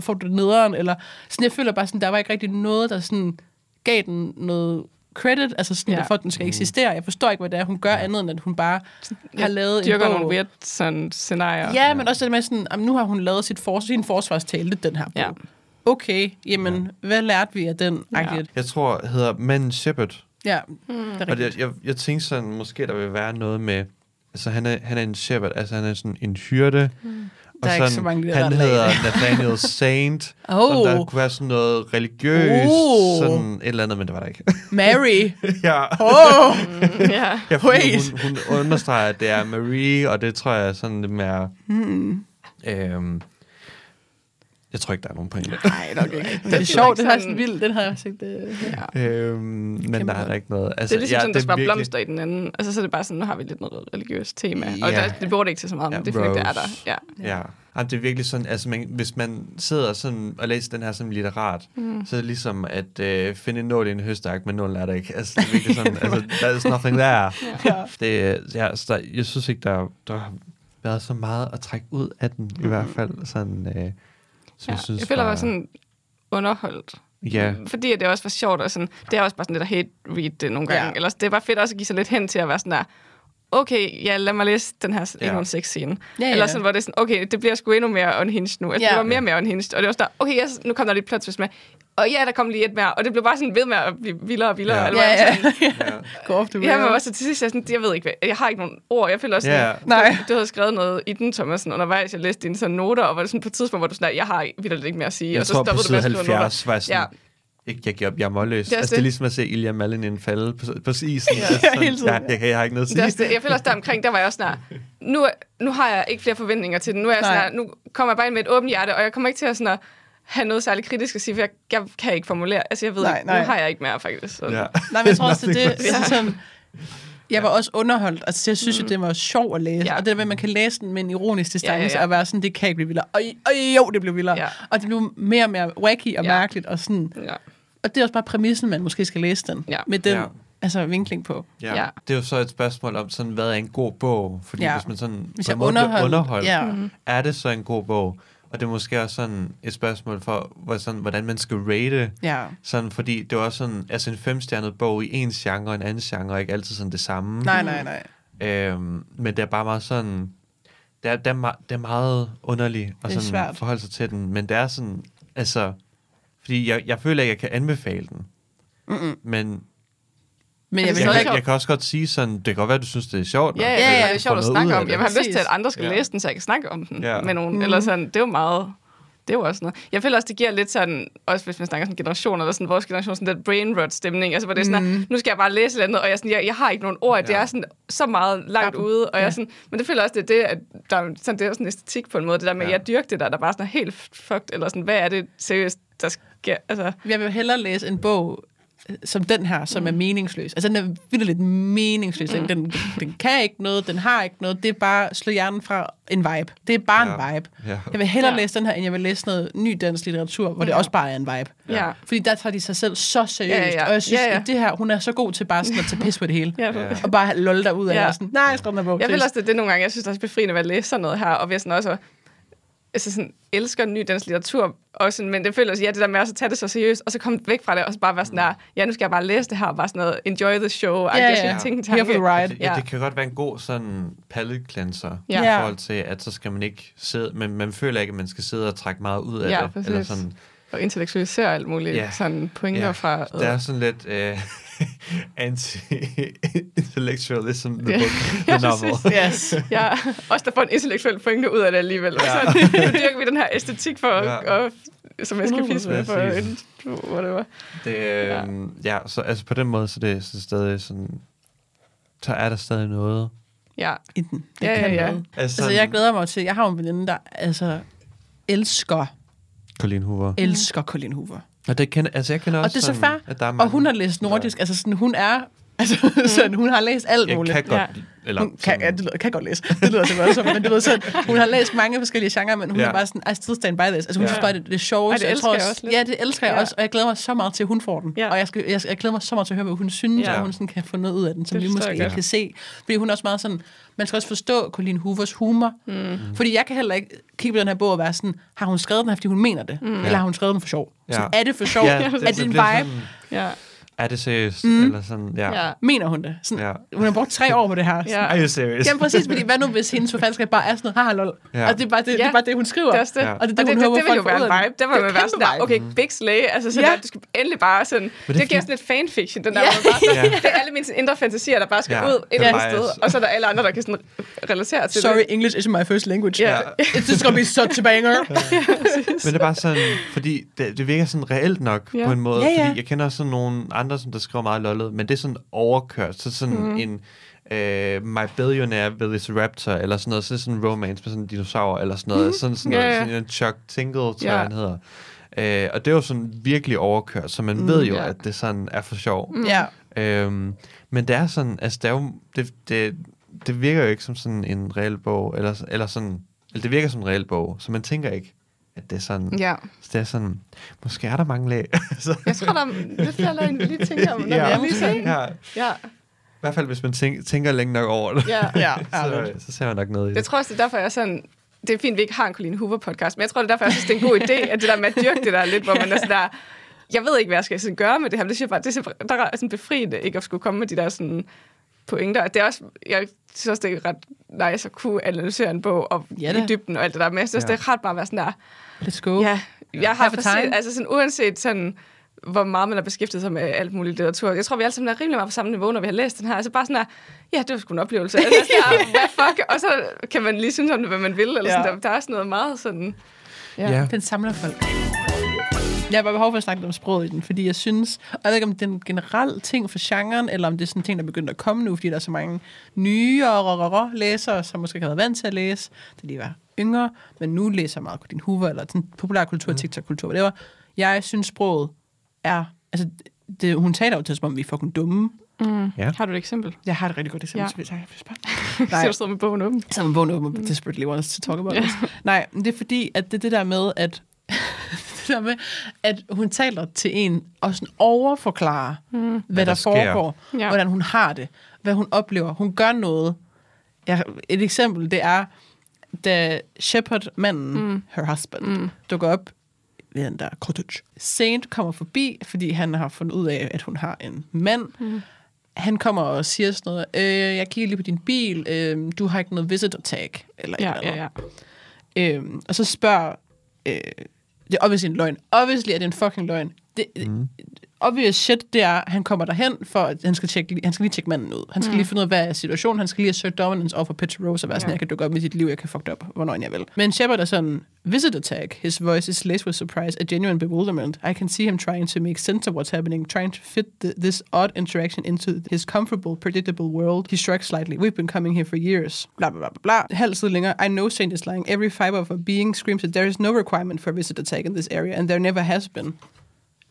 S1: får du det nederen? Eller sådan, jeg føler bare sådan, der var ikke rigtig noget, der sådan gav den noget credit, altså sådan,
S2: Ja.
S1: ja. for at den skal eksistere. Jeg forstår ikke, hvad det er, hun gør andet, end at hun bare har lavet en
S2: Dyrker
S1: bog.
S2: nogle weird sådan, scenarier.
S1: Ja, men også det med sådan, jamen, nu har hun lavet sit for, sin forsvarstale, den her bog.
S2: Ja.
S1: Okay, jamen, hvad lærte vi af den?
S2: Ja.
S1: Ja,
S4: Jeg tror, hedder manden Shepard.
S1: ja
S2: Mm.
S1: det er
S4: Og
S1: rigtigt.
S4: det, jeg, jeg tænkte sådan, måske der vil være noget med... Altså, han er, han er en shepherd, altså han er sådan en hyrde. Mm.
S1: Der er ikke så mange, der
S4: Han
S1: er lag.
S4: hedder Nathaniel Saint.
S1: Oh.
S4: Og der kunne være sådan noget religiøst,
S1: Oh.
S4: sådan et eller andet, men det var der ikke.
S1: Mary.
S4: ja.
S1: Oh,
S2: ja.
S4: Jeg,
S1: Wait.
S4: hun, hun understreger, at det er Marie, og det tror jeg er sådan lidt mere...
S1: hmm.
S4: Øhm, Jeg tror ikke, der er nogen pointe.
S2: Nej, nok ikke.
S1: Det er sjovt, den er sådan vild. Den har jeg set. Øh,
S2: Ja.
S4: øhm, men
S1: Kæmpe
S4: der er ikke noget.
S2: Altså,
S4: Altså,
S2: det er ligesom ja, sådan, der skal
S4: virkelig-
S2: blomster i den anden. Altså, så er det bare sådan, nu har vi lidt noget religiøst tema. Og
S4: Ja.
S2: der, det burde ikke til så meget, men
S4: Ja,
S2: det er det er der. Ja.
S4: Ja, Jamen, det er virkelig sådan, altså man, hvis man sidder sådan og læser den her som litterat, mm. så er det ligesom at øh, finde en nål i en høstak, men nålen er der ikke. Altså, det er virkelig sådan, altså, there's nothing there.
S1: Ja.
S4: Det, ja, så der, jeg synes ikke, der, der har været så meget at trække ud af den, i hvert fald. Sådan, øh, som
S2: ja.
S4: jeg synes
S2: Jeg føler, jeg var sådan underholdt.
S4: Ja,
S2: Fordi at det også var sjovt, og sådan, det er også bare sådan lidt at hate-read det nogle gange.
S1: Ja.
S2: Ja. Eller det er bare fedt også at give sig lidt hen til at være sådan der, okay, ja, lad mig læse den her
S4: Ja.
S2: en sex-scene.
S1: Ja, ja.
S2: Eller sådan, hvor det er sådan, okay, det bliver sgu endnu mere unhinged nu. Altså,
S1: Ja.
S2: det var mere og mere unhinged. Og det var sådan okay, yes, nu kommer der lige plot twist med. Og ja, der kom lige et mere. Og det blev bare sådan ved med at blive vildere og vildere.
S4: Ja.
S2: Eller
S1: Ja,
S2: sådan,
S4: ja.
S1: Gå off the
S2: Ja, men også til sidst, jeg, sådan, jeg ved ikke, hvad, jeg har ikke nogen ord. Jeg føler også,
S4: Ja.
S2: sådan,
S1: Nej.
S2: du, du havde skrevet noget i den, Thomasen, undervejs. Jeg læste dine sådan noter, og var det sådan på et tidspunkt, hvor du sådan, jeg har vildt ikke mere at sige.
S4: Jeg
S2: og så
S4: tror på
S2: stoppede du
S4: side
S2: med at skrive noter.
S4: 70 var jeg sådan,
S2: Ja.
S4: Ikke, jeg giver op, jeg er målløs.
S2: Det er
S4: altså,
S2: det.
S4: det er ligesom at se Ilja Malinin falde på, på isen.
S2: Ja.
S4: Altså, sådan,
S1: hele tiden.
S4: Jeg, jeg, jeg, har ikke noget at
S2: Det
S4: sige.
S2: også det. Jeg føler også der omkring, der var jeg også sådan, her, nu, nu har jeg ikke flere forventninger til den. Nu er jeg sådan,
S1: Nej.
S2: nu kommer jeg bare ind med et åbent hjerte, og jeg kommer ikke til at sådan, at have noget særligt kritisk at sige, for jeg, jeg kan ikke formulere. Altså, jeg ved
S1: Nej,
S2: ikke,
S1: nej.
S2: nu har jeg ikke mere, faktisk. Så.
S4: Ja.
S1: Nej, men jeg tror også, det er det. Altså, sådan, jeg var også underholdt. Altså, jeg synes jo, det var sjov at læse.
S2: Mm. Ja.
S1: Og det der med, at man kan læse den med en ironisk distance,
S2: Ja, ja, ja.
S1: og være sådan, det kan ikke blive vildere. Og, og jo, det blev vildere.
S2: Ja.
S1: Og det blev mere og mere wacky og
S2: Ja.
S1: mærkeligt. Og, sådan.
S2: Ja.
S1: Og det er også bare præmissen, man måske skal læse den.
S2: Ja.
S1: Med den
S4: Ja.
S1: altså, vinkling på.
S4: Ja.
S2: Ja.
S4: Det er jo så et spørgsmål om, sådan, hvad er en god bog? Fordi
S1: Ja.
S4: hvis man sådan
S1: Hvis jeg underholdt,
S4: underholdt,
S1: ja.
S2: Mhm.
S4: er det så en god bog? Og det er måske også sådan et spørgsmål for, hvor sådan, hvordan man skal rate.
S1: Ja.
S4: Sådan, fordi det er også sådan, altså en femstjernet bog i en genre og en anden genre er ikke altid sådan det samme.
S1: Nej, nej, nej.
S4: Øhm, men det er bare meget sådan, det er, det er, meget, det er meget underligt at sådan forholde sig til den. Men det er sådan, altså, fordi jeg, jeg føler ikke, jeg kan anbefale den.
S1: Mm-mm.
S4: Men
S1: Men jeg
S2: Altså,
S4: jeg, jeg, jeg kan også godt sige sådan, det kan godt være, du synes, det er sjovt.
S2: Ja, ja,
S1: ja,
S2: det er sjovt at snakke om. Jeg har lyst til, at andre skal
S4: Ja.
S2: læse den, så jeg kan snakke om den
S4: Ja.
S2: med nogen.
S1: Mm.
S2: Eller sådan, det er jo meget... Det er jo også noget. Jeg føler også, det giver lidt sådan, også hvis man snakker sådan generationer, eller sådan vores generation, sådan den brain rot stemning, altså hvor det er sådan,
S1: Mm.
S2: mm. nu skal jeg bare læse et eller andet, og jeg, sådan, jeg, jeg har ikke nogen ord, det
S4: Ja.
S2: er sådan så meget langt
S1: Ja.
S2: ude, og jeg
S1: Ja.
S2: er sådan, men det føler også, det er det, at der, er sådan, det er sådan en æstetik på en måde, det der med,
S4: Ja.
S2: at jeg dyrker det der, der bare sådan er helt fucked, eller sådan, hvad er det seriøst, der sker, altså,
S1: Jeg vil hellere læse en bog som den her, som mm. er meningsløs. Altså, den er vildt lidt meningsløs. Mm. Den, den kan ikke noget, den har ikke noget. Det er bare at slå hjernen fra en vibe. Det er bare
S4: Ja.
S1: en vibe.
S4: Ja.
S1: Jeg vil hellere
S2: Ja.
S1: læse den her, end jeg vil læse noget ny dansk litteratur, hvor det
S2: Ja.
S1: også bare er en vibe.
S2: ja.
S1: Fordi der tager de sig selv så seriøst.
S2: Ja, ja.
S1: Og jeg synes,
S2: Ja, ja.
S1: at det her, hun er så god til bare sådan at tage pis på det hele.
S2: Ja,
S4: Ja.
S1: Og bare lolle derud af
S2: Ja.
S1: sådan, nej, jeg skriver den her bog.
S2: Jeg vil også det, det er nogle gange, jeg synes, det er også befriende at læse sådan noget her, og vi er sådan også altså sådan, elsker ny dansk litteratur, og sådan, men det føles, ja, det der med også at tage det så seriøst, og så komme væk fra det, og så bare være sådan der, ja, nu skal jeg bare læse det her, og bare sådan noget, enjoy the show,
S1: Ja, ja.
S2: synes, tænke,
S1: Here for the ride.
S4: Det, ja.
S2: Ja.
S4: det kan godt være en god sådan palate cleanser
S2: Ja.
S4: i forhold til, at så skal man ikke sidde, men man føler ikke, at man skal sidde og trække meget ud af
S2: Ja,
S4: det.
S2: præcis.
S4: Eller sådan,
S2: og intellektualisere alt muligt,
S4: Ja.
S2: sådan pointer
S4: Ja.
S2: fra...
S4: det er sådan lidt uh, anti-intellectualism, the book, the novel.
S1: Yes.
S2: Ja, også der får en intellektuel pointe ud af det alligevel.
S4: Ja.
S2: Så, nu dyrker vi den her æstetik for,
S4: Ja.
S2: og, som eskapisme for en, whatever.
S4: Det, øh, ja. ja, så altså på den måde, så det så stadig sådan, så er der stadig noget.
S2: Ja,
S1: I den. Det
S2: Ja,
S1: kan
S2: ja, ja.
S1: noget.
S4: Altså,
S1: Altså, jeg glæder mig til, jeg har en veninde, der altså elsker,
S4: Colleen Hoover.
S1: elsker Colleen Hoover.
S4: Og det kender, altså jeg kender
S1: Og
S4: også
S1: det er så
S4: sådan,
S1: fair.
S4: at der er mange,
S1: Og hun har læst nordisk, altså sådan, hun er, altså sådan, hun har læst alt
S4: jeg
S1: muligt.
S4: kan godt,
S2: Ja.
S4: eller
S1: Hun kan, ja, det lyder, kan godt læse. Det lyder så voldsomt, men du ved sådan, hun har læst mange forskellige genrer, men hun
S4: Ja.
S1: er bare sådan, I still stand by this. Altså hun
S4: Ja.
S1: synes bare, det, det er sjovt.
S2: Ej, det elsker jeg også lidt.
S1: Ja, det elsker jeg
S2: Ja.
S1: også, og jeg glæder mig så meget til, at hun får den.
S2: Ja.
S1: Og jeg, skal, jeg, jeg glæder mig så meget til at høre, hvad hun synes,
S2: Ja.
S1: og hun sådan kan få noget ud af den, som
S2: Det
S1: vi måske
S2: jeg
S1: ikke kan se. Fordi hun er også meget sådan, man skal også forstå Colleen Hoovers humor. Mm. Fordi jeg kan heller ikke kigge på den her bog og være sådan, har hun skrevet den her, fordi hun mener det? Mm. Eller har hun skrevet den for sjov?
S4: Ja.
S1: Så er det for sjov?
S4: Ja,
S1: er det en vibe?
S4: Sådan,
S2: ja,
S4: er det seriøst? Mm. Eller sådan, ja.
S2: ja.
S1: Mener hun det? Sådan,
S4: Ja.
S1: Hun har brugt tre år på det her.
S2: Ja.
S4: Are you serious?
S1: Jamen præcis, fordi hvad nu, hvis hendes forfalskab bare er sådan noget, haha lol.
S4: Ja.
S1: Og det er, bare det, ja. det er bare det, hun skriver.
S2: Det er også det.
S4: Ja.
S1: Og det det,
S2: og det,
S1: hun
S2: det,
S1: håber,
S2: det vil jo være en vibe.
S1: Det er
S2: man være sådan, der,
S1: vibe.
S2: okay, big slay. Altså, så
S1: Ja.
S2: der, du skal endelig bare sådan...
S4: det
S2: Det,
S4: er
S2: det giver sådan lidt fanfiction, den der,
S1: Ja.
S2: bare sådan,
S4: Ja.
S2: det er alle mine indre fantasier, der bare skal
S4: Ja.
S2: ud et eller andet sted. Og så er der alle andre, der kan sådan relatere til
S1: Sorry,
S2: det.
S1: English isn't my first language.
S2: Ja.
S1: It's just gonna be such a banger.
S4: Men det er bare sådan, fordi det, det virker sådan reelt nok på en måde. Fordi jeg kender også sådan nogle andre, som der skriver meget lollet, men det er sådan overkørt. Så sådan mm. en, øh, My Billionaire Velociraptor, eller sådan noget, så sådan en romance med sådan en dinosaur, eller sådan noget, sådan, sådan,
S2: Ja,
S4: noget, sådan en Chuck Tingle, tror jeg, han hedder. Øh, og det er jo sådan virkelig overkørt, så man mm, ved jo,
S2: ja.
S4: at det sådan er for sjov.
S1: Mm. Ja.
S4: Øhm, men det er sådan, altså det, er jo, det, det, det virker jo ikke som sådan en reel bog, eller, eller sådan, eller det virker som en reel bog, så man tænker ikke, at det er sådan,
S2: Ja.
S4: så det er sådan, måske er der mange lag. så,
S2: Jeg tror, der er lidt flere lag, end vi lige tænker om. når
S4: ja,
S2: vi er lige så-
S4: ja,
S2: Ja,
S4: i hvert fald hvis man tænker, tænker længe nok over det,
S2: ja.
S1: Ja,
S4: så, så ser man nok noget i
S2: Jeg
S4: det.
S2: tror også, det er derfor, jeg er sådan... Det er fint, at vi ikke har en Colleen Hoover-podcast, men jeg tror, det er derfor, jeg synes, det er en god idé, at det der med at dyrke det der lidt, hvor man er sådan der... Jeg ved ikke, hvad jeg skal sådan gøre med det her, men det synes jeg bare, det er, så- der er sådan befriende ikke at skulle komme med de der sådan pointer. Og det er også, jeg synes også, det er ret nice at kunne analysere en bog og
S1: Ja
S2: ja, i dybden og alt det der. Men jeg synes,
S4: Ja.
S2: det er ret bare at være sådan der,
S1: Let's go.
S2: ja, jeg har
S1: Have a time.
S2: præcis, altså sådan uanset sådan, hvor meget man har beskæftiget sig med alt muligt litteratur. Jeg tror, vi alle sammen er rimelig meget på samme niveau, når vi har læst den her. Altså bare sådan der, ja, det var sgu en oplevelse. Altså, sådan hvad fuck? Og så kan man lige synes om det, hvad man vil. Eller
S1: Ja.
S2: ja. sådan, der, der er også noget meget sådan...
S4: Ja.
S1: Den samler folk. Jeg har bare behov for at snakke lidt om sproget i den, fordi jeg synes, og jeg ved ikke, om det er en generel ting for genren, eller om det er sådan en ting, der er begyndt at komme nu, fordi der er så mange nye læsere, som måske ikke har været vant til at læse, da de var yngre, men nu læser meget Colleen Hoover, eller sådan populærkultur, mm. TikTok-kultur, whatever. Jeg synes, sproget er, altså, det, hun taler jo til, som om vi er fucking dumme.
S2: Mm.
S4: Ja.
S2: Har du et eksempel?
S1: Jeg har et rigtig godt eksempel,
S2: Ja.
S1: så jeg spørge.
S2: Nej.
S1: Nej.
S2: Ser du sidder med bogen åben?
S1: Så man vågnet op og desperately wants to talk about this. Nej, det er fordi, at det er det der med, at det der med, at hun taler til en og sådan overforklarer, mm. hvad,
S4: Hvad
S1: der,
S4: der sker.
S1: foregår,
S2: Ja.
S1: ja. hvordan hun har det, hvad hun oplever. Hun gør noget. Ja, et eksempel, det er, da Shepard, manden, mm. her husband, mm. dukker op ved den der cottage. Saint kommer forbi, fordi han har fundet ud af, at hun har en mand. Mm. Han kommer og siger sådan noget, øh, jeg kigger lige på din bil, øh, du har ikke noget visitor tag, eller et
S2: Ja,
S1: eller
S2: ja,
S1: andet.
S2: ja.
S1: Øhm, og så spørger... Øh, det er obviously en løgn. Obviously er det en fucking løgn. Det, mm. Obvious shit, det er, at han kommer derhen, for at han skal, tjekke, han skal lige tjekke manden ud. Han skal mm. lige finde ud af, hvad er situationen. Han skal lige assert dominance over for Petra Rose, og være sådan,
S2: Ja.
S1: jeg kan dukke op med sit liv, jeg kan fucked op, hvornår jeg vil. Men Shepard er sådan, visitor tag. His voice is laced with surprise, a genuine bewilderment. I can see him trying to make sense of what's happening, trying to fit the, this odd interaction into his comfortable, predictable world. He shrugs slightly. We've been coming here for years. Blah, blah, blah, blah, blah. Halv side længere. I know Saint is lying. Every fiber of her being screams that there is no requirement for a visitor tag in this area, and there never has been.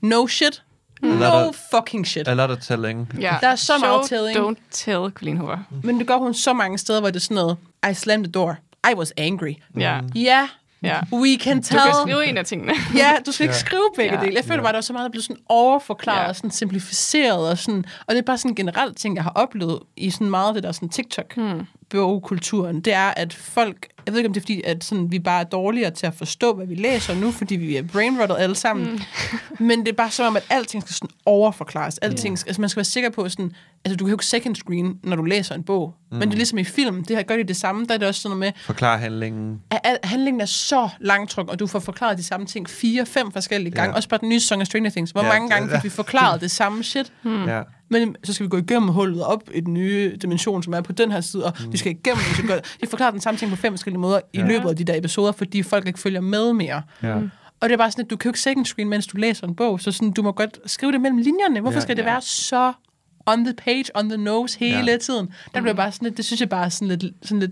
S1: No shit.
S4: Lot
S1: No
S4: of-
S1: fucking shit.
S4: A lot of telling.
S2: ja.
S1: Der er så meget
S2: Show,
S1: telling.
S2: Don't tell Colleen Hoover.
S1: Men det gør hun så mange steder, hvor det er sådan noget, I slammed the door. I was angry.
S2: Ja.
S1: Ja,
S2: ja.
S1: we can
S2: Du
S1: tell.
S2: kan skrive en af tingene.
S1: Ja, du skal ikke skrive begge
S2: Ja.
S1: dele. Jeg føler bare, at der var så meget, der blev sådan overforklaret
S2: Ja.
S1: og sådan simplificeret. Og, sådan, og det er bare sådan en generelt ting, jeg har oplevet i sådan meget af det der sådan TikTok
S2: Hmm.
S1: Bogkulturen. Det er, at folk, jeg ved ikke om det er fordi, at sådan, vi bare er dårligere til at forstå, hvad vi læser nu, fordi vi er brainrottet alle sammen.
S2: Hmm.
S1: Men det er bare som om, at alting skal sådan overforklares. Alting, skal, altså man skal være sikker på sådan, altså du kan jo ikke second screen, når du læser en bog. Mm. Men det er ligesom i film, det her gør de det samme. Der er det også sådan noget med,
S4: Forklar handlingen.
S1: at al- handlingen er så langtrukken, og du får forklaret de samme ting fire, fem forskellige gange.
S4: Ja.
S1: Også bare den nye Song of Stranger Things. Hvor
S4: Ja,
S1: mange gange fik vi forklaret det samme shit?
S2: Hmm.
S4: Ja.
S1: Men så skal vi gå igennem hullet op i den nye dimension, som er på den her side, og vi skal igennem, vi skal gøre, de forklarer den samme ting på fem forskellige måder i
S4: Ja.
S1: løbet af de der episoder, fordi folk ikke følger med mere.
S4: Ja.
S1: Og det er bare sådan, at du kan jo ikke second screen, mens du læser en bog, så sådan, du må godt skrive det mellem linjerne. Hvorfor
S4: Ja.
S1: skal det
S2: Ja.
S1: være så on the page, on the nose hele
S4: Ja.
S1: tiden? Der bliver bare sådan lidt, det synes jeg bare er sådan lidt, sådan lidt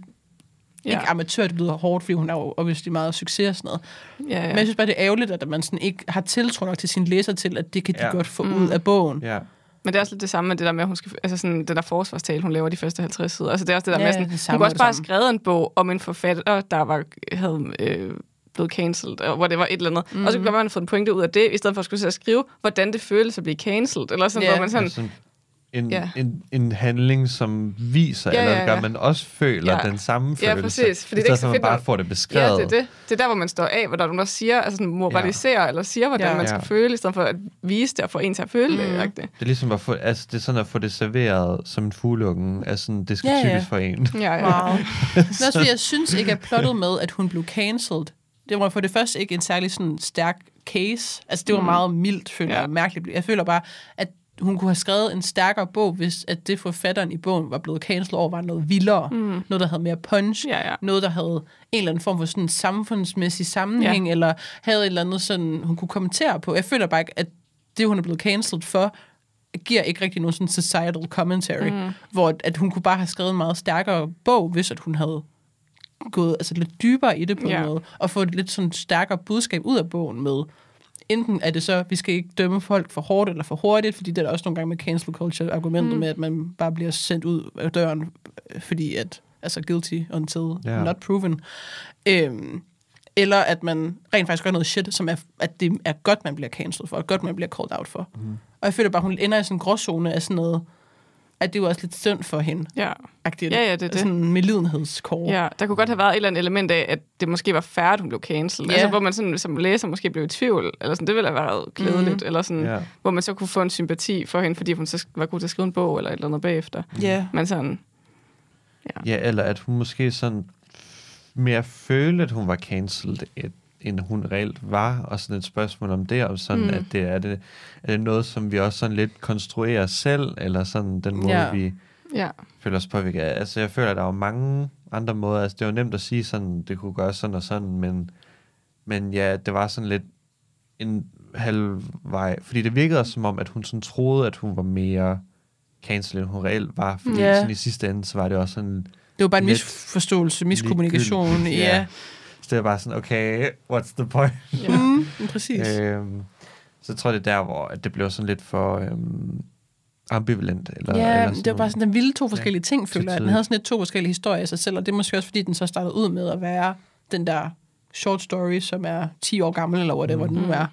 S2: Ja.
S1: ikke amatør, det lyder hårdt, fordi hun er jo obviously meget succes og sådan noget.
S2: Ja,
S1: Ja. Men jeg synes bare, det er ærgerligt, at man sådan ikke har tiltro nok til sine læser til, at det kan de
S4: Ja.
S1: godt få
S2: Mm.
S1: mm. ud af bogen.
S4: Ja.
S2: Men det er også lidt det samme med det der med, at hun skal, altså sådan, den der forsvarstale, hun laver de første 50 sider. Altså det er også det der
S1: Ja,
S2: med sådan,
S1: det
S2: hun kunne
S1: og
S2: også bare have skrevet en bog om en forfatter, der var, havde øh, blevet cancelled, og hvor det var et eller andet. Mm. Og så kunne man have fået en pointe ud af det, i stedet for at skulle skrive, hvordan det føles at blive cancelled. Eller sådan,
S1: Ja.
S2: hvor man sådan,
S4: en,
S2: Ja.
S4: en, en handling, som viser,
S2: Ja,
S4: eller
S2: ja,
S4: gør,
S2: ja.
S4: man også føler
S2: Ja.
S4: den samme
S2: Ja,
S4: følelse.
S2: præcis, fordi det er ikke så fedt,
S4: man bare får det
S2: ja,
S4: beskrevet.
S2: det er det. Det er der, hvor man står af, hvor der er nogen, der siger, altså sådan moraliserer, ja. eller siger, hvordan
S1: Ja.
S2: man skal
S4: Ja.
S2: føle, i stedet for at vise det og få en til at føle mm. det. Ikke?
S4: Det er ligesom at få, altså, det er sådan at få det serveret som en fugleunge. Altså, det skal
S1: Ja, ja.
S4: typisk for en.
S2: Ja, ja.
S1: Meget. Men også fordi jeg synes ikke, at plottet med, at hun blev cancelled, det var for det første ikke en særlig sådan stærk case. Altså, det var
S2: Mm.
S1: meget mildt, føler
S2: Ja.
S1: jeg, mærkeligt. Jeg føler bare, at hun kunne have skrevet en stærkere bog, hvis at det forfatteren i bogen var blevet cancelled over, var noget vildere.
S2: Mm.
S1: Noget, der havde mere punch.
S2: Ja, ja.
S1: Noget, der havde en eller anden form for sådan samfundsmæssig sammenhæng, ja. eller havde et eller andet sådan, hun kunne kommentere på. Jeg føler bare ikke, at det, hun er blevet cancelled for, giver ikke rigtig nogen sådan societal commentary, mm. hvor at, hun kunne bare have skrevet en meget stærkere bog, hvis at hun havde gået altså, lidt dybere i det på
S2: Ja.
S1: yeah. noget, og fået et lidt sådan stærkere budskab ud af bogen med, enten er det så, vi skal ikke dømme folk for hårdt eller for hurtigt, fordi det er der også nogle gange med cancel culture argumentet mm. med, at man bare bliver sendt ud af døren, øh, fordi at, altså guilty until yeah. not proven. Øhm, eller at man rent faktisk gør noget shit, som er, at det er godt, man bliver cancelled for, og godt, man bliver called out for. Mm. Og jeg føler bare, hun ender i sådan en gråzone af sådan noget, at det jo også lidt synd for hende.
S2: Ja.
S1: Agtigt.
S2: Ja, ja, det er det.
S1: Sådan en medlidenhedskår.
S2: ja, der kunne godt have været et eller andet element af, at det måske var færdigt, at hun blev cancelled.
S1: Ja.
S2: Altså, hvor man sådan, som læser måske blev i tvivl, eller sådan, det ville have været klædeligt, mm. eller sådan,
S4: Ja.
S2: hvor man så kunne få en sympati for hende, fordi hun så var god til at skrive en bog, eller et eller andet bagefter.
S1: Ja.
S2: Men sådan,
S4: Ja, eller at hun måske sådan mere følte, at hun var cancelled, et, end hun reelt var, og sådan et spørgsmål om det, om sådan,
S2: Mm.
S4: at det er, det er det noget, som vi også sådan lidt konstruerer selv, eller sådan den måde,
S1: ja.
S4: vi
S2: ja.
S4: føler os påvirket af. Altså, jeg føler, at der er mange andre måder. Altså, det er jo nemt at sige sådan, det kunne gøre sådan og sådan, men, men ja, det var sådan lidt en halvvej. Fordi det virkede som om, at hun sådan troede, at hun var mere cancel, end hun reelt var. Fordi yeah. sådan i sidste ende, så var det også sådan...
S1: Det var bare en misforståelse, miskommunikation. Ja.
S4: Ja. Det var bare sådan, okay, what's the point?
S1: ja. Mm, præcis.
S4: øhm, så jeg tror, det er der, hvor at det blev sådan lidt for øhm, ambivalent. Eller,
S1: Ja,
S4: eller
S1: det var bare sådan, den ville to forskellige ting, føler jeg. Den havde sådan lidt to forskellige historier i sig selv, og det er måske også, fordi den så startede ud med at være den der short story, som er 10 år gammel, eller whatever mm. den nu er.